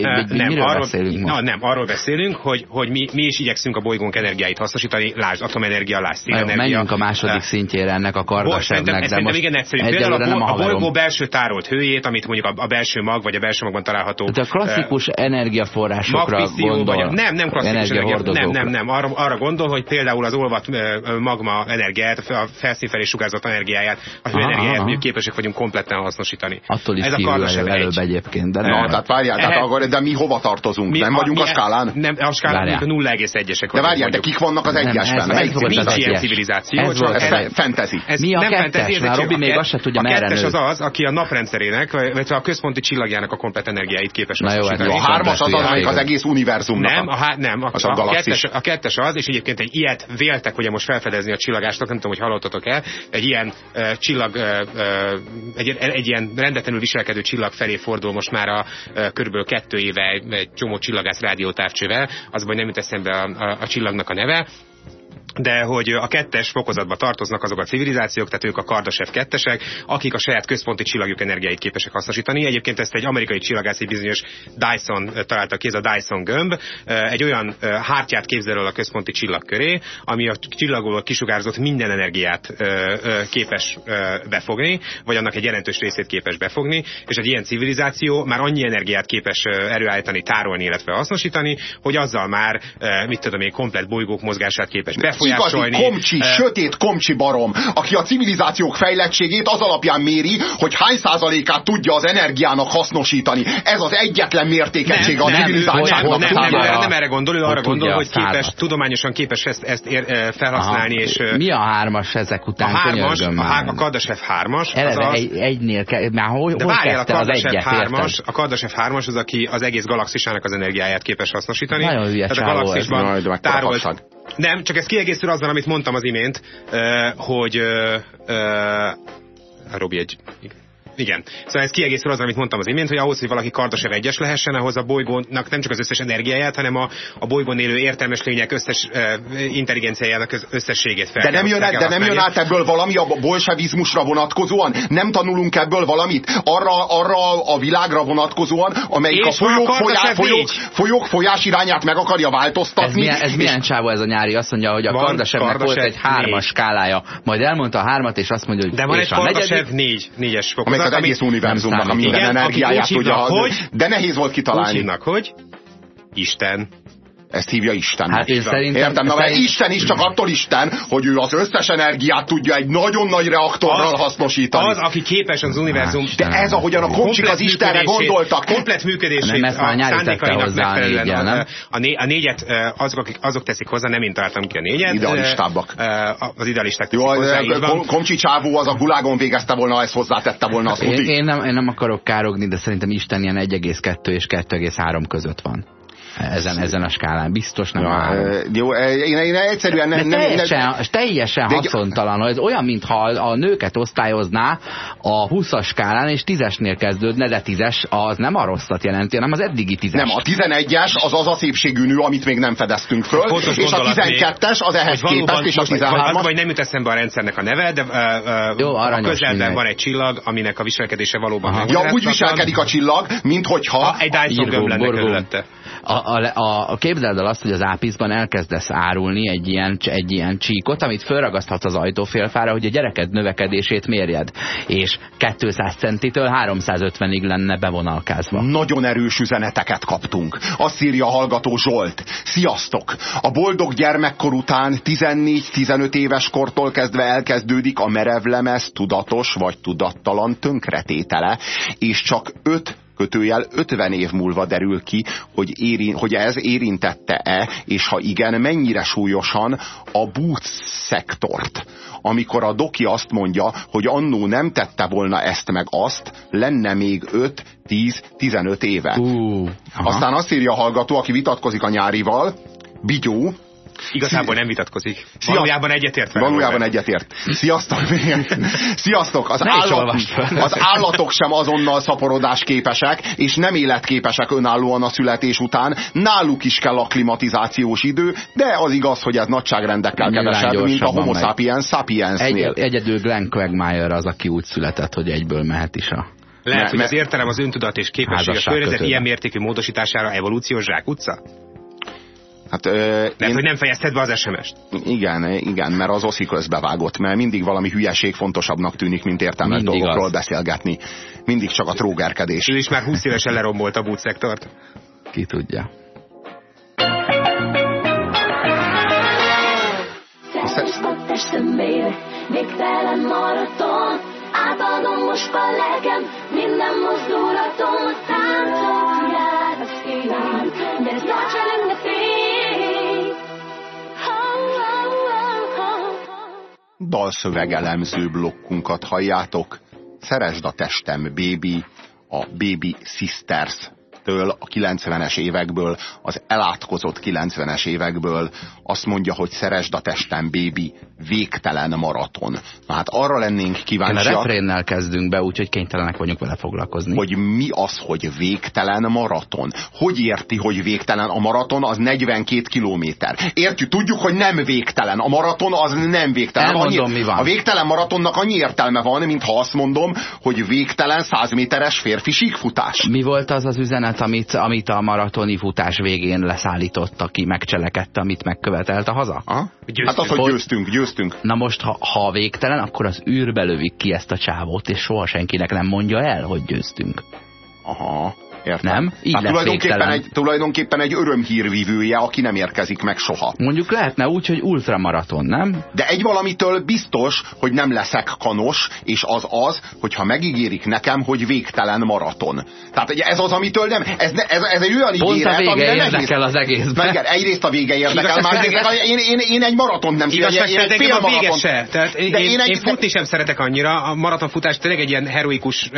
Speaker 3: miről
Speaker 4: arról,
Speaker 3: beszélünk most?
Speaker 4: Na, nem, arról beszélünk, hogy, hogy mi, mi is igyekszünk a bolygónk energiáit hasznosítani, lásd atomenergia, lásd szélenergia.
Speaker 3: menjünk a második szintjére ennek a kardasevnek,
Speaker 4: ez
Speaker 3: de
Speaker 4: szerintem
Speaker 3: most
Speaker 4: igen egyszerű. Például a,
Speaker 3: nem
Speaker 4: bo- a bolygó belső tárolt hőjét, amit mondjuk a, a belső mag, vagy a belső magban található.
Speaker 3: De a klasszikus energiaforrásokra
Speaker 4: magfisszió,
Speaker 3: gondol.
Speaker 4: vagy a, nem, nem klasszikus energia, nem, nem, nem, arra, arra gondol, hogy például az olvat magma energiáját, a felszín felé sugárzott energiáját, a hőenergiáját mondjuk képesek vagyunk kompletten hasznosítani.
Speaker 3: Attól is
Speaker 4: Ez a
Speaker 3: elő, előbb
Speaker 4: egy.
Speaker 3: egyébként. De
Speaker 2: Na, tehát várjál, tehát akkor, de mi hova tartozunk?
Speaker 4: Mi
Speaker 2: nem vagyunk a skálán?
Speaker 4: Nem, a skálán a 0,1-esek.
Speaker 2: De várjál, de kik vannak az
Speaker 3: Nem,
Speaker 2: egyesben?
Speaker 3: ez-
Speaker 2: Melyik
Speaker 3: ez az
Speaker 4: Nincs ilyen civilizáció.
Speaker 3: Ez
Speaker 4: csak
Speaker 2: Ez
Speaker 3: ez-
Speaker 2: fantasy.
Speaker 4: Ez
Speaker 3: Mi a
Speaker 4: nem
Speaker 3: kettes?
Speaker 4: fantasy, ez
Speaker 3: Robi
Speaker 4: a
Speaker 3: még azt se tudja,
Speaker 4: A kettes az az, aki a naprendszerének, vagy a központi csillagjának a komplet energiáit képes
Speaker 3: Na jó, hát
Speaker 2: A hármas az az, amelyik az egész univerzumnak.
Speaker 4: Nem, a, nem, a,
Speaker 2: a
Speaker 4: a,
Speaker 2: galaxis.
Speaker 4: kettes, a kettes az, és egyébként egy ilyet véltek ugye most felfedezni a csillagástok, nem tudom, hogy hallottatok el, egy ilyen uh, csillag, uh, uh, egy, egy ilyen rendetlenül viselkedő csillag felé fordul most már a uh, körülbelül kettő éve egy, csomó csillagász rádiótávcsővel, az hogy nem jut eszembe a, a, a csillagnak a neve, de hogy a kettes fokozatba tartoznak azok a civilizációk, tehát ők a Kardashev kettesek, akik a saját központi csillagjuk energiáit képesek hasznosítani. Egyébként ezt egy amerikai csillagász, egy bizonyos Dyson eh, találta ki, ez a Dyson gömb. Eh, Egy olyan eh, hártyát képzel el a központi csillag köré, ami a csillagból kisugárzott minden energiát képes befogni, vagy annak egy jelentős részét képes befogni, és egy ilyen civilizáció már annyi energiát képes előállítani, tárolni, illetve hasznosítani, hogy azzal már, mit tudom én, komplet bolygók mozgását képes befolyásolni.
Speaker 2: Igazi komcsi,
Speaker 4: Eh,
Speaker 2: sötét komcsi barom, aki a civilizációk fejlettségét az alapján méri, hogy hány százalékát tudja az energiának hasznosítani. Ez az egyetlen mértékegység a
Speaker 4: nem,
Speaker 2: civilizációknak
Speaker 4: nem, nem, nem, erre, nem erre gondol, ő
Speaker 3: Hogy
Speaker 4: arra gondol,
Speaker 3: a
Speaker 4: hogy képes, tudományosan képes ezt, ezt ér, eh, felhasználni, és eh,
Speaker 3: Mi a hármas ezek
Speaker 4: a
Speaker 3: után?
Speaker 4: hármas,
Speaker 3: Könyörgöm
Speaker 4: a, hár, a Kardashev hármas,
Speaker 3: Eleve
Speaker 4: az,
Speaker 3: egy, egynél, ke- már hol,
Speaker 4: de
Speaker 3: hol
Speaker 4: várjál, a Kardashev hármas, a Kardashev hármas az, aki az egész galaxisának az energiáját képes hasznosítani.
Speaker 3: Nagyon hülye
Speaker 4: Tehát a galaxisban tárolt. Nem, csak ez kiegészül azzal, amit mondtam az imént, hogy Robi egy... Igen. Szóval ez kiegészül azzal, amit mondtam az imént, hogy ahhoz, hogy valaki Kardashev egyes lehessen, ahhoz a bolygónak nem csak az összes energiáját, hanem a, a bolygón élő értelmes lények összes uh, intelligenciájának az összességét fel
Speaker 2: De nem, jön, de nem jön
Speaker 4: használnia.
Speaker 2: át ebből valami a bolsevizmusra vonatkozóan? Nem tanulunk ebből valamit? Arra, arra a világra vonatkozóan, amelyik
Speaker 4: És
Speaker 2: a folyók, folyá, folyók, folyók folyás irányát meg akarja
Speaker 3: Ez
Speaker 2: változtatni.
Speaker 3: milyen, ez milyen csávó ez a nyári? Azt mondja, hogy a Kardasevnek volt
Speaker 4: Kardashev
Speaker 3: egy hármas
Speaker 4: négy.
Speaker 3: skálája. Majd elmondta a hármat, és azt mondja, hogy
Speaker 4: De van
Speaker 3: és
Speaker 4: egy
Speaker 3: a negyedik-
Speaker 4: Kardashev négy, négyes fokozat,
Speaker 2: az
Speaker 4: ami-
Speaker 2: egész univerzumnak a minden energiáját tudja.
Speaker 4: hogy-
Speaker 2: De nehéz volt
Speaker 4: Úgy
Speaker 2: kitalálni.
Speaker 4: hívnak, hogy Isten.
Speaker 2: Ezt hívja Isten.
Speaker 3: Hát én szerintem...
Speaker 2: Értem, na
Speaker 3: szerint-
Speaker 2: Isten is csak attól Isten, hogy ő az összes energiát tudja egy nagyon nagy reaktorral hasznosítani.
Speaker 4: az, aki képes az univerzum
Speaker 3: Más,
Speaker 2: De ez ahogyan a komcsik az Istenre gondoltak.
Speaker 4: Komplet működését
Speaker 3: Nem, ezt már
Speaker 4: a szándékainak megfelelően.
Speaker 3: négyen, nem?
Speaker 4: A, né, a négyet azok, akik, azok teszik hozzá, nem én találtam ki a négyet.
Speaker 2: Idealistábbak.
Speaker 4: Az idealisták teszik
Speaker 2: Jó,
Speaker 4: hozzá.
Speaker 2: Komcsi csávó az a gulágon végezte volna, ezt hozzátette volna, azt
Speaker 3: Én, én, nem, én nem akarok károgni, de szerintem Isten ilyen 1,2 és 2,3 között van. Ezen, ezen a skálán. Biztos nem
Speaker 2: Ja, e, jó, én, én egyszerűen
Speaker 3: De
Speaker 2: nem, nem,
Speaker 3: teljesen,
Speaker 2: nem,
Speaker 3: teljesen
Speaker 2: De
Speaker 3: haszontalan. Ez olyan, mintha a nőket osztályozná a 20-as skálán, és 10-esnél kezdődne, de 10-es az nem a rosszat jelenti, hanem az eddigi 10-es.
Speaker 2: nem, a 11-es az az a szépségű nő, amit még nem fedeztünk föl,
Speaker 4: Fontos
Speaker 2: és a
Speaker 4: gondolat még,
Speaker 2: 12-es az ehhez képest, és a
Speaker 4: vagy- vagy-
Speaker 2: 13-as
Speaker 4: Vagy nem jut eszembe a rendszernek a neve, de uh, uh,
Speaker 3: Jó,
Speaker 4: a közelben
Speaker 3: mindegy.
Speaker 4: van egy csillag, aminek a viselkedése valóban.
Speaker 2: Ja, úgy viselkedik a csillag, mint hogyha...
Speaker 4: Ha egy Dyson gömb lenne körülötte.
Speaker 3: A, a, a, képzeld el azt, hogy az ápiszban elkezdesz árulni egy ilyen, egy ilyen csíkot, amit fölragaszthatsz az ajtófélfára, hogy a gyereked növekedését mérjed. És 200 centitől 350-ig lenne bevonalkázva.
Speaker 2: Nagyon erős üzeneteket kaptunk. Azt írja a hallgató Zsolt. Sziasztok! A boldog gyermekkor után 14-15 éves kortól kezdve elkezdődik a merevlemez tudatos vagy tudattalan tönkretétele, és csak 5 kötőjel 50 év múlva derül ki, hogy, érin, hogy ez érintette-e, és ha igen, mennyire súlyosan a boots szektort. Amikor a doki azt mondja, hogy annó nem tette volna ezt meg azt, lenne még 5-10-15 éve.
Speaker 3: Uh, aha.
Speaker 2: Aztán azt írja a hallgató, aki vitatkozik a nyárival, Bigyó,
Speaker 4: Igazából nem vitatkozik. Valójában egyetért
Speaker 2: Valójában egyetért. Sziasztok! *laughs* Sziasztok! Az, állat, az állatok sem azonnal szaporodás képesek, és nem életképesek önállóan a születés után. Náluk is kell akklimatizációs idő, de az igaz, hogy ez nagyságrendekkel kevesebb, mint a homo sapiens sapiensnél.
Speaker 3: Egy, egyedül Glenn Quagmire az, aki úgy született, hogy egyből mehet is a...
Speaker 4: Lehet,
Speaker 2: Ne-
Speaker 4: hogy az értelem, az öntudat és képesség a környezet ilyen mértékű módosítására evolúciós zsákutca?
Speaker 2: Hát, ö,
Speaker 4: Lehet,
Speaker 2: én,
Speaker 4: hogy nem fejezted be az SMS-t.
Speaker 2: igen, igen, mert az oszi közbevágott, mert mindig valami hülyeség fontosabbnak tűnik, mint értelmes
Speaker 3: Mindig
Speaker 2: dolgokról
Speaker 3: az.
Speaker 2: beszélgetni. Mindig csak a trógerkedés.
Speaker 4: Ő is már 20 évesen lerombolt a boot szektort.
Speaker 3: Ki tudja.
Speaker 5: Baby, végtelen maraton Átadom most a lelkem, minden mozdulatom
Speaker 2: dalszövegelemző blokkunkat halljátok. Szeresd a testem, baby, a Baby Sisters től a 90-es évekből, az elátkozott 90-es évekből azt mondja, hogy szeresd a testem, baby, végtelen maraton. Na hát arra lennénk kíváncsiak.
Speaker 3: A refrénnel kezdünk be, úgyhogy kénytelenek vagyunk vele foglalkozni.
Speaker 2: Hogy mi az, hogy végtelen maraton? Hogy érti, hogy végtelen? A maraton az 42 kilométer. Értjük, tudjuk, hogy nem végtelen. A maraton az nem végtelen.
Speaker 3: Elmondom,
Speaker 2: annyi,
Speaker 3: mi van.
Speaker 2: A végtelen maratonnak annyi értelme van, mintha azt mondom, hogy végtelen 100 méteres férfi síkfutás.
Speaker 3: Mi volt az az üzenet, amit, amit a maratoni futás végén leszállított, aki megcselekedte, amit megkövetelt a haza?
Speaker 2: Aha.
Speaker 4: Győztünk.
Speaker 2: Hát az, hogy
Speaker 3: Hogy-
Speaker 2: győztünk, győztünk.
Speaker 3: Na most, ha, ha végtelen, akkor az űrbe lövik ki ezt a csávót, és soha senkinek nem mondja el, hogy győztünk.
Speaker 2: Aha, értem.
Speaker 3: Nem? Így
Speaker 2: hát
Speaker 3: lett
Speaker 2: tulajdonképpen
Speaker 3: végtelen.
Speaker 2: egy, tulajdonképpen egy örömhírvivője, aki nem érkezik meg soha.
Speaker 3: Mondjuk lehetne úgy, hogy ultramaraton, nem?
Speaker 2: De egy valamitől biztos, hogy nem leszek kanos, és az az, hogyha megígérik nekem, hogy végtelen maraton. Tehát ugye ez az, amitől nem, ez, ne- ez, ez egy olyan
Speaker 3: Pont a
Speaker 2: ígéret,
Speaker 3: vége
Speaker 2: amire
Speaker 3: érdekel az
Speaker 2: Na
Speaker 3: egészben.
Speaker 2: igen, egyrészt a vége érdekel,
Speaker 4: szerint-
Speaker 2: én, én, én egy maratont nem
Speaker 4: Igazság
Speaker 2: én egy
Speaker 4: a vége
Speaker 2: félmaraton-
Speaker 4: se. Tehát én, én,
Speaker 2: én
Speaker 4: én futni sem szeretek annyira. A maratonfutás tényleg egy ilyen heroikus,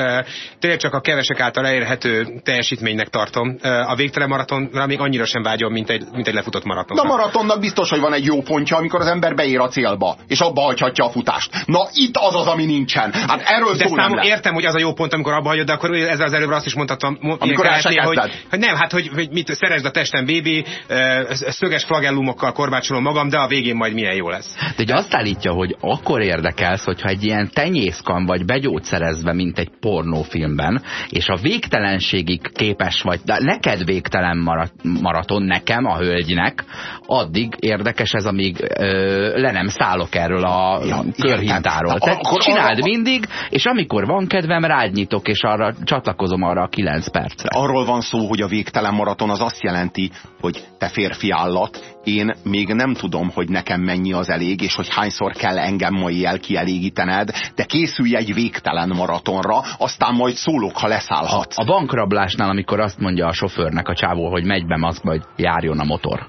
Speaker 4: tényleg csak a kevesek által elérhető teljesítménynek tartom. A végtelen maratonra még annyira sem vágyom, mint egy, mint egy lefutott maraton.
Speaker 2: De a maratonnak biztos, hogy van egy jó pontja, amikor az ember beér a célba, és abba hagyhatja a futást. Na itt az az, ami nincsen. Hát erről
Speaker 4: de
Speaker 2: szó nem
Speaker 4: számom,
Speaker 2: lesz.
Speaker 4: értem, hogy az a jó pont, amikor abba hagyod, de akkor ezzel az előbb azt is mondhatom, mo-
Speaker 2: Amikor
Speaker 4: keretnél, hogy, hogy nem, hát hogy, hogy mit, szeresd a testem, eh, szöges flagellumokkal korbácsolom magam, de a végén majd milyen jó lesz.
Speaker 3: De hogy azt állítja, hogy akkor érdekelsz, hogyha egy ilyen tenyészkan vagy begyógyszerezve, mint egy pornófilmben, és a végtelenségig képes vagy, de neked végtelen marat, maraton, nekem, a hölgynek, addig érdekes ez, amíg ö, le nem szállok erről a
Speaker 2: Ja,
Speaker 3: körhintáról.
Speaker 2: értem.
Speaker 3: Te
Speaker 2: Akkor
Speaker 3: csináld
Speaker 2: arra-
Speaker 3: mindig, és amikor van kedvem, rád nyitok, és arra csatlakozom arra a 9 percre.
Speaker 2: Arról van szó, hogy a végtelen maraton az azt jelenti, hogy te férfi állat, én még nem tudom, hogy nekem mennyi az elég, és hogy hányszor kell engem ma éjjel kielégítened, de készülj egy végtelen maratonra, aztán majd szólok, ha leszállhatsz.
Speaker 3: A bankrablásnál, amikor azt mondja a sofőrnek a csávó, hogy megy be maszkba, hogy járjon a motor.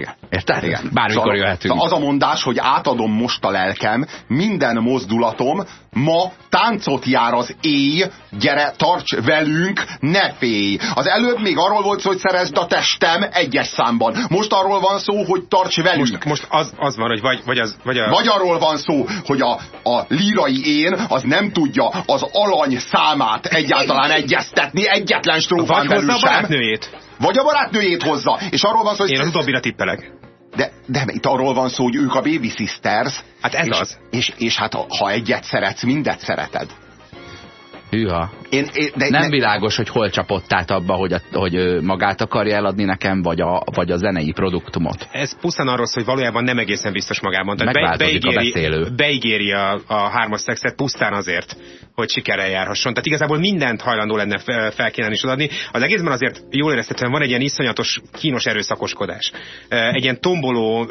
Speaker 2: Igen.
Speaker 3: Érted?
Speaker 2: Igen.
Speaker 3: Bármikor
Speaker 2: Szóval-
Speaker 3: jöhetünk.
Speaker 2: szóval Az a mondás, hogy átadom most a lelkem, minden mozdulatom ma táncot jár az éj, gyere, tarts velünk, ne félj. Az előbb még arról volt szó, hogy szerezd a testem egyes számban. Most arról van szó, hogy tarts velünk.
Speaker 4: Most, most az, az van, hogy vagy, vagy, az, vagy a...
Speaker 2: Vagy arról van szó, hogy a, a lírai én az nem tudja az alany számát egyáltalán egyeztetni egyetlen strófán
Speaker 4: vagy
Speaker 2: belül sem.
Speaker 4: barátnőjét.
Speaker 2: Vagy a barátnőjét hozza. És arról van szó, hogy
Speaker 4: Én az utóbbira tippelek.
Speaker 2: de, de itt arról van szó, hogy ők a Baby Sisters.
Speaker 4: Hát ez
Speaker 2: és,
Speaker 4: az.
Speaker 2: És, és hát ha egyet szeretsz, mindet szereted.
Speaker 3: Hűha.
Speaker 2: Én, én, de,
Speaker 3: Nem
Speaker 2: ne-
Speaker 3: világos, hogy hol csapott át abba, hogy, a, hogy magát akarja eladni nekem, vagy a, vagy a zenei produktumot.
Speaker 4: Ez pusztán arról szól, hogy valójában nem egészen biztos magában. Tehát be,
Speaker 3: Megváltozik a
Speaker 4: beígéri,
Speaker 3: beszélő.
Speaker 4: beígéri a, a hármas szexet pusztán azért, hogy sikerrel járhasson. Tehát igazából mindent hajlandó lenne fel- felkínálni és adni. Az egészben azért jól érezhetően van egy ilyen iszonyatos, kínos erőszakoskodás. Egy ilyen tomboló,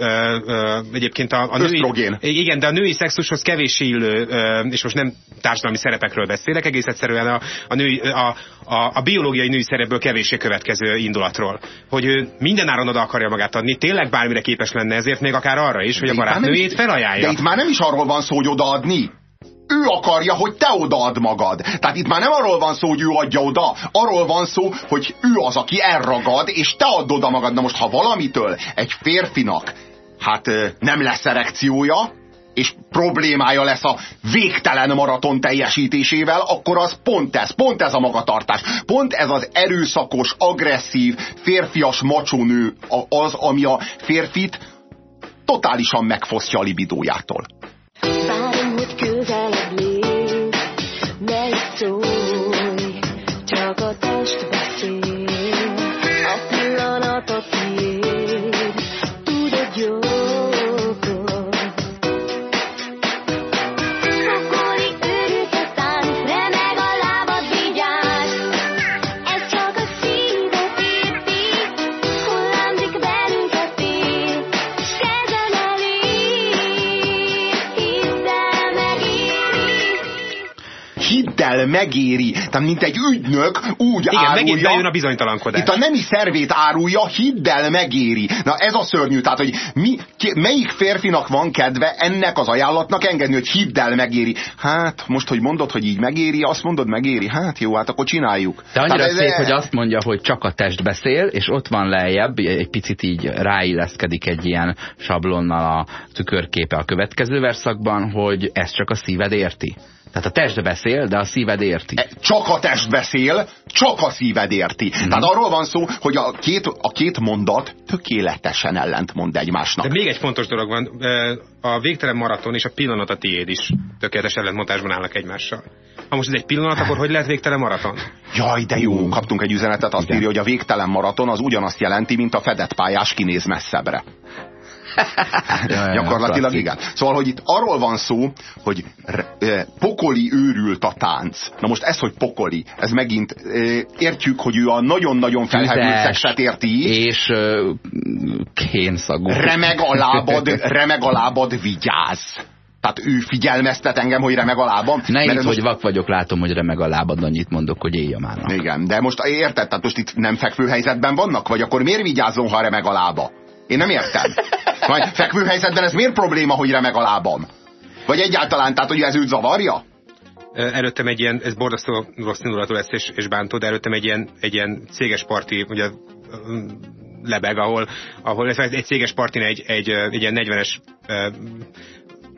Speaker 4: egyébként a, a női...
Speaker 2: Ösztrogén.
Speaker 4: Igen, de a női szexushoz kevés illő, és most nem társadalmi szerepekről beszélek, egész egyszerűen a, a, női, a, a, a biológiai női szerepből kevéssé következő indulatról. Hogy ő mindenáron oda akarja magát adni, tényleg bármire képes lenne, ezért még akár arra is, hogy a
Speaker 2: de nem
Speaker 4: barátnőjét felajánlja.
Speaker 2: De itt már nem is arról van szó, hogy odaadni. Ő akarja, hogy te odaad magad. Tehát itt már nem arról van szó, hogy ő adja oda. Arról van szó, hogy ő az, aki elragad, és te add oda magad. Na most, ha valamitől egy férfinak hát nem lesz erekciója, és problémája lesz a végtelen maraton teljesítésével, akkor az pont ez, pont ez a magatartás. Pont ez az erőszakos, agresszív, férfias macsónő az, ami a férfit totálisan megfosztja a libidójától.
Speaker 5: Hogy közelebb lép, ne szólj, csak a test el, megéri.
Speaker 2: Tehát mint egy ügynök úgy
Speaker 4: Igen,
Speaker 2: árulja.
Speaker 4: megint bejön a bizonytalankodás.
Speaker 2: Itt a nemi szervét árulja, hiddel megéri. Na ez a szörnyű, tehát hogy mi, ki, melyik férfinak van kedve ennek az ajánlatnak engedni, hogy hiddel megéri. Hát most, hogy mondod, hogy így megéri, azt mondod megéri. Hát jó, hát akkor csináljuk.
Speaker 3: De annyira
Speaker 2: Tehát ez-
Speaker 3: szép, hogy azt mondja, hogy csak a test beszél, és ott van lejjebb, egy picit így ráilleszkedik egy ilyen sablonnal a tükörképe a következő verszakban, hogy ezt csak a szíved érti. Tehát a test beszél, de a szíved érti.
Speaker 2: E, csak a test beszél, csak a szíved érti.
Speaker 3: Mhm.
Speaker 2: Tehát arról van szó, hogy a két, a két mondat tökéletesen ellentmond egymásnak.
Speaker 4: De még egy fontos dolog van, ö, a végtelen maraton és a pillanat a tiéd is tökéletes ellentmondásban állnak egymással. Ha most ez egy pillanat, akkor hogy lehet végtelen maraton?
Speaker 2: Jaj, de jó, kaptunk egy üzenetet, azt
Speaker 3: Igen.
Speaker 2: írja, hogy a végtelen maraton az ugyanazt jelenti, mint a fedett pályás kinéz messzebbre. *laughs* Gyakorlatilag igen. Szóval, hogy itt arról van szó, hogy eh, pokoli őrült a tánc. Na most ez, hogy pokoli, ez megint eh, értjük, hogy ő a nagyon-nagyon felhevült szexet érti.
Speaker 3: És kénszagú.
Speaker 2: Remeg a lábad, remeg a lábad, vigyázz. Tehát ő figyelmeztet engem, hogy remeg a lábam.
Speaker 3: Ne
Speaker 2: mert
Speaker 3: itt,
Speaker 2: ez
Speaker 3: hogy
Speaker 2: most-
Speaker 3: vak vagyok, látom, hogy remeg a lábad, annyit mondok, hogy éjjel már.
Speaker 2: Igen, de most érted, tehát most itt nem fekvő helyzetben vannak? Vagy akkor miért vigyázzon, ha remeg a lába? Én nem értem. Vagy fekvő helyzetben ez miért probléma, hogy remeg a lábam? Vagy egyáltalán, tehát hogy ez őt zavarja?
Speaker 4: Előttem egy ilyen, ez borzasztó rossz indulatú lesz és, és bántó, de előttem egy ilyen, egy ilyen céges parti, ugye lebeg, ahol, ahol ez egy céges partin egy, egy, egy ilyen 40-es ö,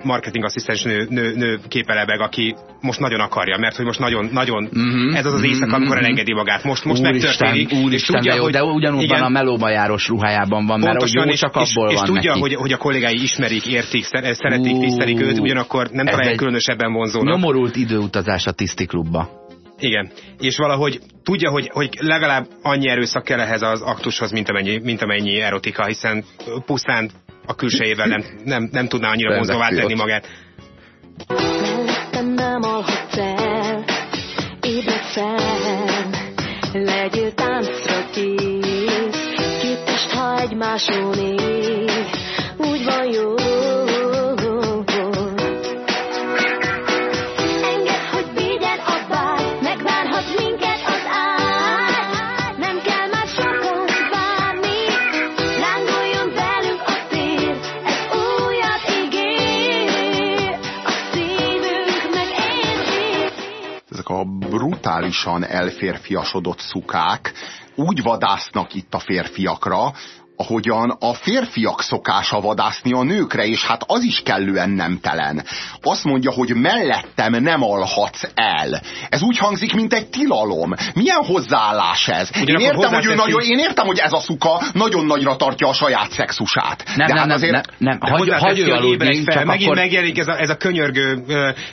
Speaker 4: marketing asszisztens nő, nő, nő képe lebeg, aki most nagyon akarja, mert hogy most nagyon, nagyon
Speaker 3: Mhm,
Speaker 4: ez az az éjszaka, amikor
Speaker 3: mhm.
Speaker 4: elengedi magát. Most, most
Speaker 3: Úristen,
Speaker 4: megtörténik. és
Speaker 3: úristen,
Speaker 4: tudja,
Speaker 3: de jó,
Speaker 4: hogy,
Speaker 3: de ugyanúgy
Speaker 4: igen,
Speaker 3: van a melóba járós ruhájában van, mert
Speaker 4: Pontosan,
Speaker 3: jó,
Speaker 4: és,
Speaker 3: csak
Speaker 4: és,
Speaker 3: abból
Speaker 4: és
Speaker 3: van
Speaker 4: tudja,
Speaker 3: neki.
Speaker 4: hogy, hogy a kollégái ismerik, értik, szer- szeretik, tisztelik őt, ugyanakkor nem találják különösebben vonzónak.
Speaker 3: Nyomorult időutazás a tiszti klubba.
Speaker 4: Igen, és valahogy tudja, hogy, hogy legalább annyi erőszak kell ehhez az aktushoz, mint amennyi, mint amennyi erotika, hiszen pusztán a külsejével nem, nem, nem tudná annyira
Speaker 3: Perfekciót.
Speaker 4: tenni magát.
Speaker 5: Mellettem nem alhatsz el, ébredj fel, legyél táncra kész, két test, ha egymáson ég, úgy van jó.
Speaker 2: Brutálisan elférfiasodott szukák. Úgy vadásznak itt a férfiakra, ahogyan a férfiak szokása vadászni a nőkre, és hát az is kellően nemtelen. Azt mondja, hogy mellettem nem alhatsz el. Ez úgy hangzik, mint egy tilalom. Milyen hozzáállás ez? Én
Speaker 4: Ugyanakkor
Speaker 2: értem, hogy ő nagyon, én értem, hogy ez a szuka nagyon nagyra tartja a saját szexusát.
Speaker 3: Nem,
Speaker 2: De
Speaker 3: nem,
Speaker 2: hát
Speaker 3: nem,
Speaker 2: azért...
Speaker 3: nem, nem. Hagy, hagy ő aludni,
Speaker 4: fel.
Speaker 3: csak
Speaker 4: Megint
Speaker 3: akkor...
Speaker 4: megjelenik ez a, ez a könyörgő,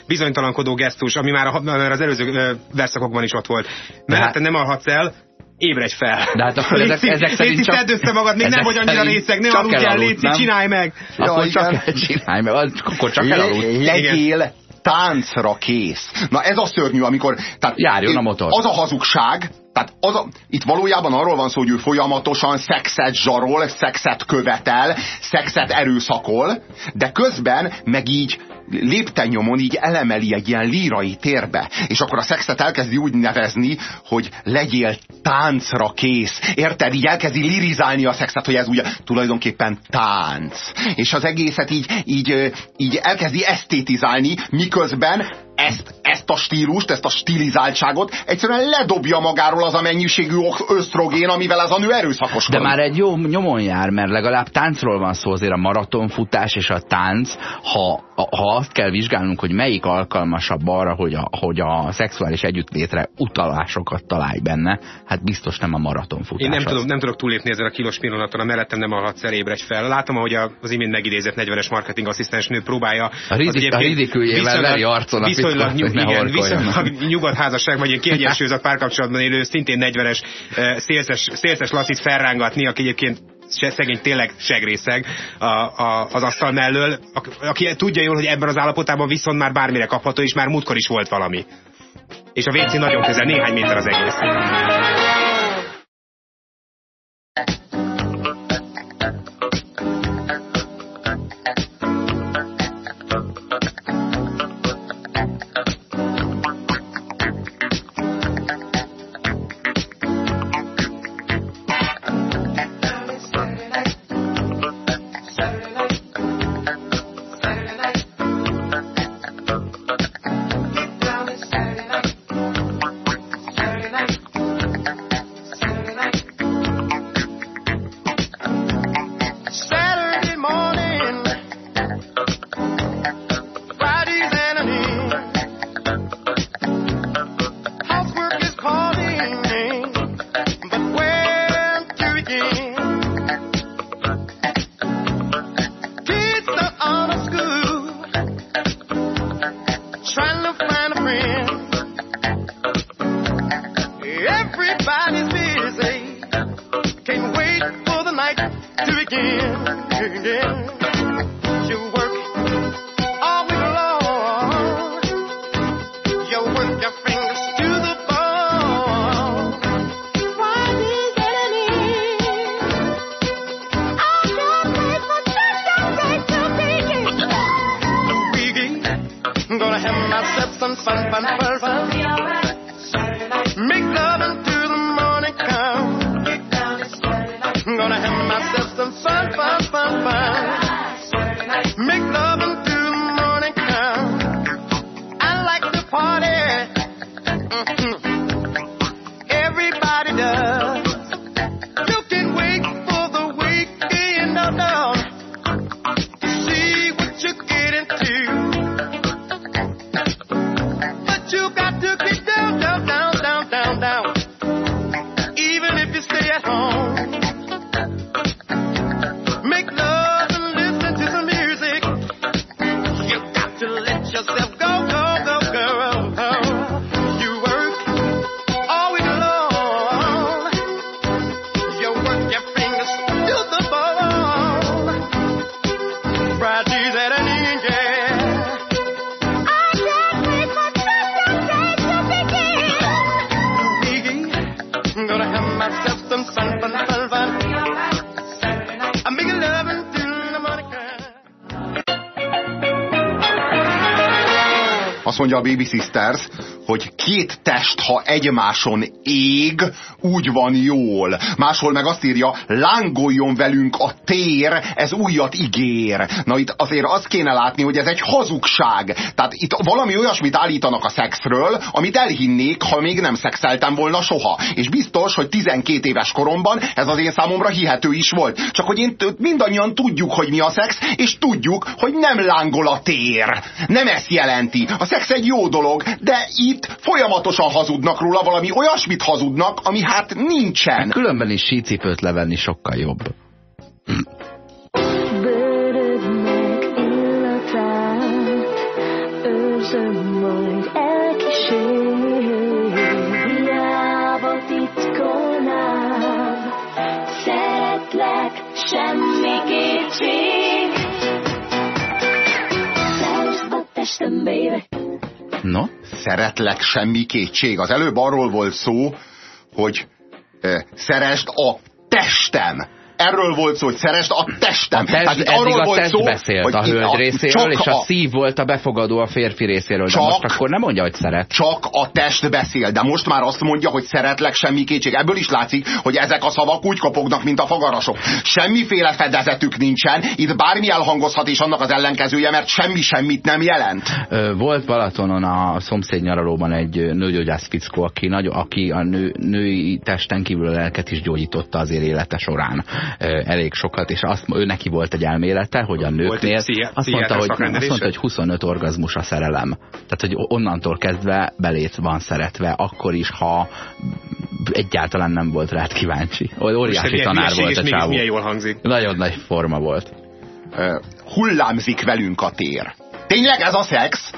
Speaker 4: bizonytalankodó gesztus, ami már, a, már az előző verszakokban is ott volt. Mellette
Speaker 3: hát-
Speaker 4: nem alhatsz el, ébredj fel.
Speaker 3: De hát akkor ezek-
Speaker 4: Léci,
Speaker 3: ezek szerint
Speaker 4: Léci,
Speaker 3: csak-
Speaker 4: szedd össze magad, még nem vagy annyira részeg, ne
Speaker 3: csak
Speaker 4: aludjál,
Speaker 3: elaludt,
Speaker 4: Léci,
Speaker 3: nem?
Speaker 4: csinálj meg.
Speaker 3: Akkor
Speaker 2: Ja,
Speaker 3: csak
Speaker 2: igen.
Speaker 3: csinálj, mert az- akkor csak elaludt.
Speaker 2: Le, legyél táncra kész. Na ez a szörnyű, amikor... Tehát,
Speaker 3: Járjon a motor.
Speaker 2: Az a hazugság, tehát az a, itt valójában arról van szó, hogy ő folyamatosan szexet zsarol, szexet követel, szexet erőszakol, de közben meg így léptennyomon így elemeli egy ilyen lírai térbe, és akkor a szexet elkezdi úgy nevezni, hogy legyél táncra kész. Érted? Így elkezdi lirizálni a szexet, hogy ez ugye tulajdonképpen tánc. És az egészet így, így, így elkezdi esztétizálni, miközben ezt, ezt a stílust, ezt a stilizáltságot egyszerűen ledobja magáról az a mennyiségű ösztrogén, amivel ez a nő erőszakoskodik.
Speaker 3: De már egy jó nyomon jár, mert legalább táncról van szó, azért a maratonfutás és a tánc, ha, ha azt kell vizsgálnunk, hogy melyik alkalmasabb arra, hogy a, hogy a szexuális együttlétre utalásokat találj benne, hát biztos nem a maratonfutás.
Speaker 4: Én nem, tudom, nem tudok túlépni ezen a kilós pillanaton, a mellettem nem alhatsz el, ébredj fel. Látom, ahogy a- az imént megidézett 40-es marketing asszisztens nő próbálja.
Speaker 3: A ridi-
Speaker 4: az egyébként
Speaker 3: a ridiküljével
Speaker 4: viszonylag-
Speaker 3: veri arcon a
Speaker 4: viszonylag, nyug, igen, viszonylag nyugodt házasság, vagy egy kiegyensúlyozott párkapcsolatban élő, szintén 40-es eh, szélszes, szélszes Lacit felrángatni, aki egyébként se, szegény tényleg segrészeg a, a, az asztal mellől, aki, aki tudja jól, hogy ebben az állapotában viszont már bármire kapható, és már múltkor is volt valami. És a WC nagyon közel, néhány méter az egész.
Speaker 6: Fun. Make love until the morning comes.
Speaker 2: Azt mondja a Baby Sisters, hogy két test, ha egymáson ég, úgy van jól. Máshol meg azt írja, lángoljon velünk a tér, ez újat ígér. Na itt azért azt kéne látni, hogy ez egy hazugság. Tehát itt valami olyasmit állítanak a szexről, amit elhinnék, ha még nem szexeltem volna soha. És biztos, hogy 12 éves koromban ez az én számomra hihető is volt. Csak hogy én mindannyian tudjuk, hogy mi a szex, és tudjuk, hogy nem lángol a tér. Nem ezt jelenti. A szex egy jó dolog, de itt folyamatosan hazudnak róla, valami olyasmit hazudnak, ami hát nincsen.
Speaker 3: Különben is sícipőt levenni sokkal jobb. No?
Speaker 2: Szeretlek semmi kétség. Az előbb arról volt szó, hogy szeresd a testem. Erről volt szó, hogy szeresd a testem.
Speaker 3: A test,
Speaker 2: Tehát
Speaker 3: eddig a test beszélt a hölgy
Speaker 2: a-
Speaker 3: részéről, és a szív volt a befogadó a férfi részéről. De
Speaker 2: Csak-
Speaker 3: most akkor nem mondja, hogy szeret.
Speaker 2: csak a test beszél, de most már azt mondja, hogy szeretlek semmi kétség. Ebből is látszik, hogy ezek a szavak úgy kopognak, mint a fagarasok. Semmiféle fedezetük nincsen, itt bármi elhangozhat, és annak az ellenkezője, mert semmi semmit nem jelent.
Speaker 3: Volt Balatonon a szomszéd nyaralóban egy nőgyógyász fickó, aki, nagy, aki a nő, női testen kívül a lelket is gyógyította azért élete során elég sokat, és azt, ő neki volt egy elmélete, hogy a nőknél azt mondta, hogy, azt
Speaker 4: szakrendelése?
Speaker 3: mondta, hogy 25 orgazmus a szerelem. Tehát, hogy onnantól kezdve belét van szeretve, akkor is, ha egyáltalán nem volt rád kíváncsi. Óriási
Speaker 4: milyen
Speaker 3: tanár volt a csávó.
Speaker 4: milyen jól hangzik.
Speaker 3: Nagyon nagy forma volt.
Speaker 2: Ö, hullámzik velünk a tér. Tényleg ez a szex?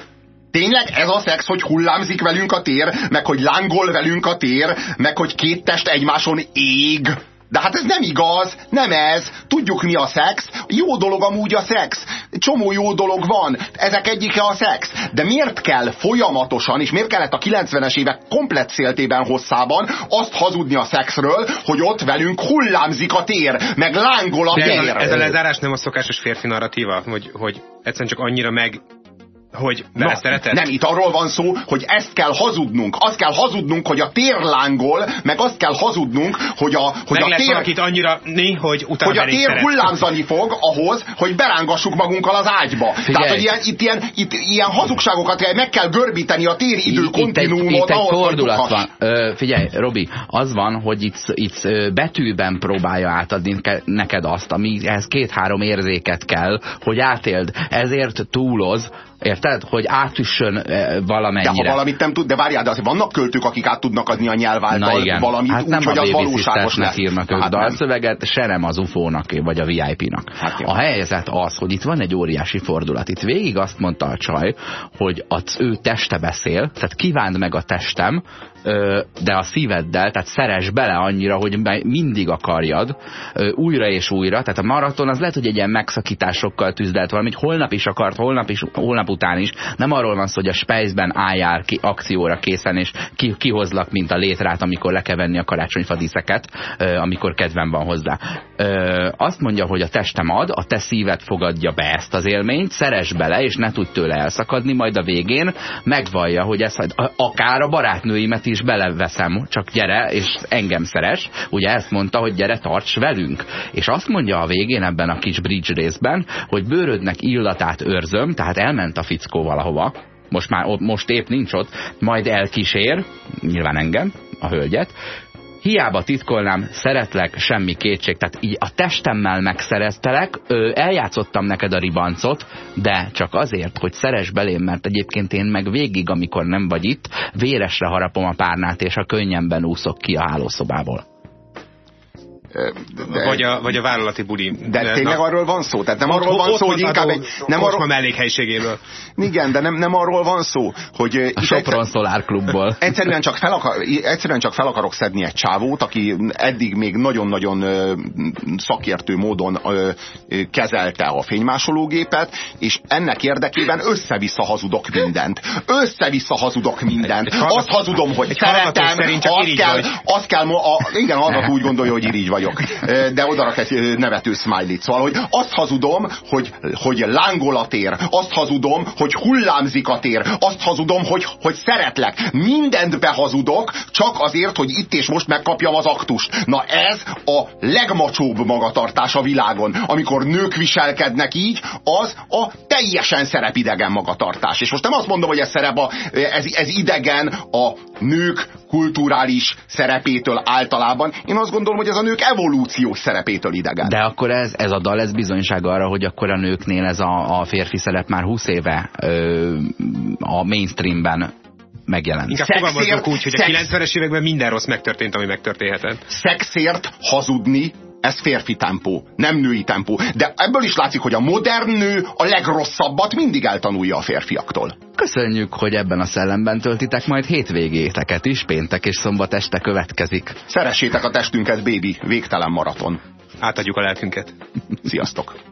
Speaker 2: Tényleg ez a szex, hogy hullámzik velünk a tér, meg hogy lángol velünk a tér, meg hogy két test egymáson ég? De hát ez nem igaz, nem ez. Tudjuk mi a szex. Jó dolog amúgy a szex. Csomó jó dolog van. Ezek egyike a szex. De miért kell folyamatosan, és miért kellett a 90-es évek komplet széltében hosszában azt hazudni a szexről, hogy ott velünk hullámzik a tér, meg lángol a
Speaker 4: De ez
Speaker 2: tér.
Speaker 4: ez a lezárás nem a szokásos férfi narratíva, hogy, hogy egyszerűen csak annyira meg, hogy
Speaker 2: Na,
Speaker 4: beleszeretett?
Speaker 2: nem, itt arról van szó, hogy ezt kell hazudnunk. Azt kell hazudnunk, hogy a tér lángol, meg azt kell hazudnunk, hogy a, hogy
Speaker 4: meg
Speaker 2: a tér,
Speaker 4: valakit annyira né, hogy utána
Speaker 2: hogy a tér
Speaker 4: szeret.
Speaker 2: hullámzani fog ahhoz, hogy berángassuk magunkkal az ágyba. Tehát, hogy ilyen, itt, ilyen, itt ilyen hazugságokat kell, meg kell görbíteni a téridő
Speaker 3: Itt egy,
Speaker 2: kontinuumot
Speaker 3: itt egy
Speaker 2: ahhoz, hogy
Speaker 3: fordulat van. Ö, figyelj, Robi, az van, hogy itt, itt betűben próbálja átadni ke- neked azt, amihez két-három érzéket kell, hogy átéld. Ezért túloz, érted? Hogy átüssön
Speaker 2: De
Speaker 3: valamennyire.
Speaker 2: ha valamit nem tud, de várjál, de azért vannak költők, akik át tudnak adni a nyelv által
Speaker 3: Na igen,
Speaker 2: valamit
Speaker 3: hát
Speaker 2: úgy,
Speaker 3: nem
Speaker 2: hogy
Speaker 3: a
Speaker 2: az valóságos lesz.
Speaker 3: írnak ők
Speaker 2: Hát nem.
Speaker 3: dalszöveget, se nem az UFO-nak vagy a VIP-nak.
Speaker 2: Hát jó.
Speaker 3: a helyzet az, hogy itt van egy óriási fordulat. Itt végig azt mondta a csaj, hogy az ő teste beszél, tehát kívánd meg a testem, de a szíveddel, tehát szeres bele annyira, hogy mindig akarjad, újra és újra, tehát a maraton az lehet, hogy egy ilyen megszakításokkal tűzdelt valami, hogy holnap is akart, holnap is, holnap után is, nem arról van szó, hogy a spejzben álljál ki akcióra készen, és ki, kihozlak, mint a létrát, amikor le kell venni a karácsonyfa díszeket, ö, amikor kedvem van hozzá. Azt mondja, hogy a testem ad, a te szíved fogadja be ezt az élményt, szeres bele, és ne tudj tőle elszakadni, majd a végén megvallja, hogy ez, akár a barátnőimet is beleveszem, csak gyere, és engem szeres. Ugye ezt mondta, hogy gyere, tarts velünk. És azt mondja a végén ebben a kis bridge részben, hogy bőrödnek illatát őrzöm, tehát elment a fickó valahova, most már most épp nincs ott, majd elkísér, nyilván engem, a hölgyet, hiába titkolnám, szeretlek, semmi kétség. Tehát így a testemmel megszereztelek, eljátszottam neked a ribancot, de csak azért, hogy szeres belém, mert egyébként én meg végig, amikor nem vagy itt, véresre harapom a párnát, és a könnyemben úszok ki a hálószobából.
Speaker 2: De,
Speaker 4: Vagy a, vagy a vállalati buli.
Speaker 2: de tényleg arról van szó? Tehát nem arról van szó, hogy inkább egy... Nem
Speaker 4: arról...
Speaker 2: arról,
Speaker 4: mellékhelyiségéből.
Speaker 2: igen, de nem, nem arról van szó, hogy... ö,
Speaker 3: A Sopron Solar Klubból. *laughs*
Speaker 2: Egyszerűen csak, fel akar, egyszerűen csak fel akarok szedni egy csávót, aki eddig még nagyon-nagyon ö, szakértő módon ö, ö, kezelte a fénymásológépet, és ennek érdekében össze-vissza hazudok mindent. Össze-vissza hazudok mindent.
Speaker 4: Egy
Speaker 2: Azt hazudom, hogy szeretem, azt kell,
Speaker 4: vagy.
Speaker 2: azt kell, a, igen, hallgató úgy gondolja, hogy irigy vagyok. De odarak egy nevető smiley Szóval, hogy azt hazudom, hogy, hogy lángol a tér. Azt hazudom, hogy hullámzik a tér. Azt hazudom, hogy, hogy szeretlek. Mindent behazudok, csak azért, hogy itt és most megkapjam az aktust. Na ez a legmacsóbb magatartás a világon. Amikor nők viselkednek így, az a teljesen szerepidegen magatartás. És most nem azt mondom, hogy ez szerep a, ez, ez idegen a nők kulturális szerepétől általában. Én azt gondolom, hogy ez a nők evolúciós szerepétől idegen.
Speaker 3: De akkor ez, ez a dal, ez bizonyság arra, hogy akkor a nőknél ez a, a férfi szerep már 20 éve ö, a mainstreamben megjelent.
Speaker 4: Inkább
Speaker 2: Szexért-
Speaker 4: fogalmazok úgy, hogy a
Speaker 2: szex-
Speaker 4: 90-es években minden rossz megtörtént, ami megtörténhetett.
Speaker 2: szexért hazudni, ez férfi tempó, nem női tempó. De ebből is látszik, hogy a modern nő a legrosszabbat mindig eltanulja a férfiaktól.
Speaker 3: Köszönjük, hogy ebben a szellemben töltitek majd hétvégéteket is, péntek és szombat este következik.
Speaker 2: Szeressétek a testünket, baby, végtelen maraton.
Speaker 4: Átadjuk a lelkünket.
Speaker 2: Sziasztok!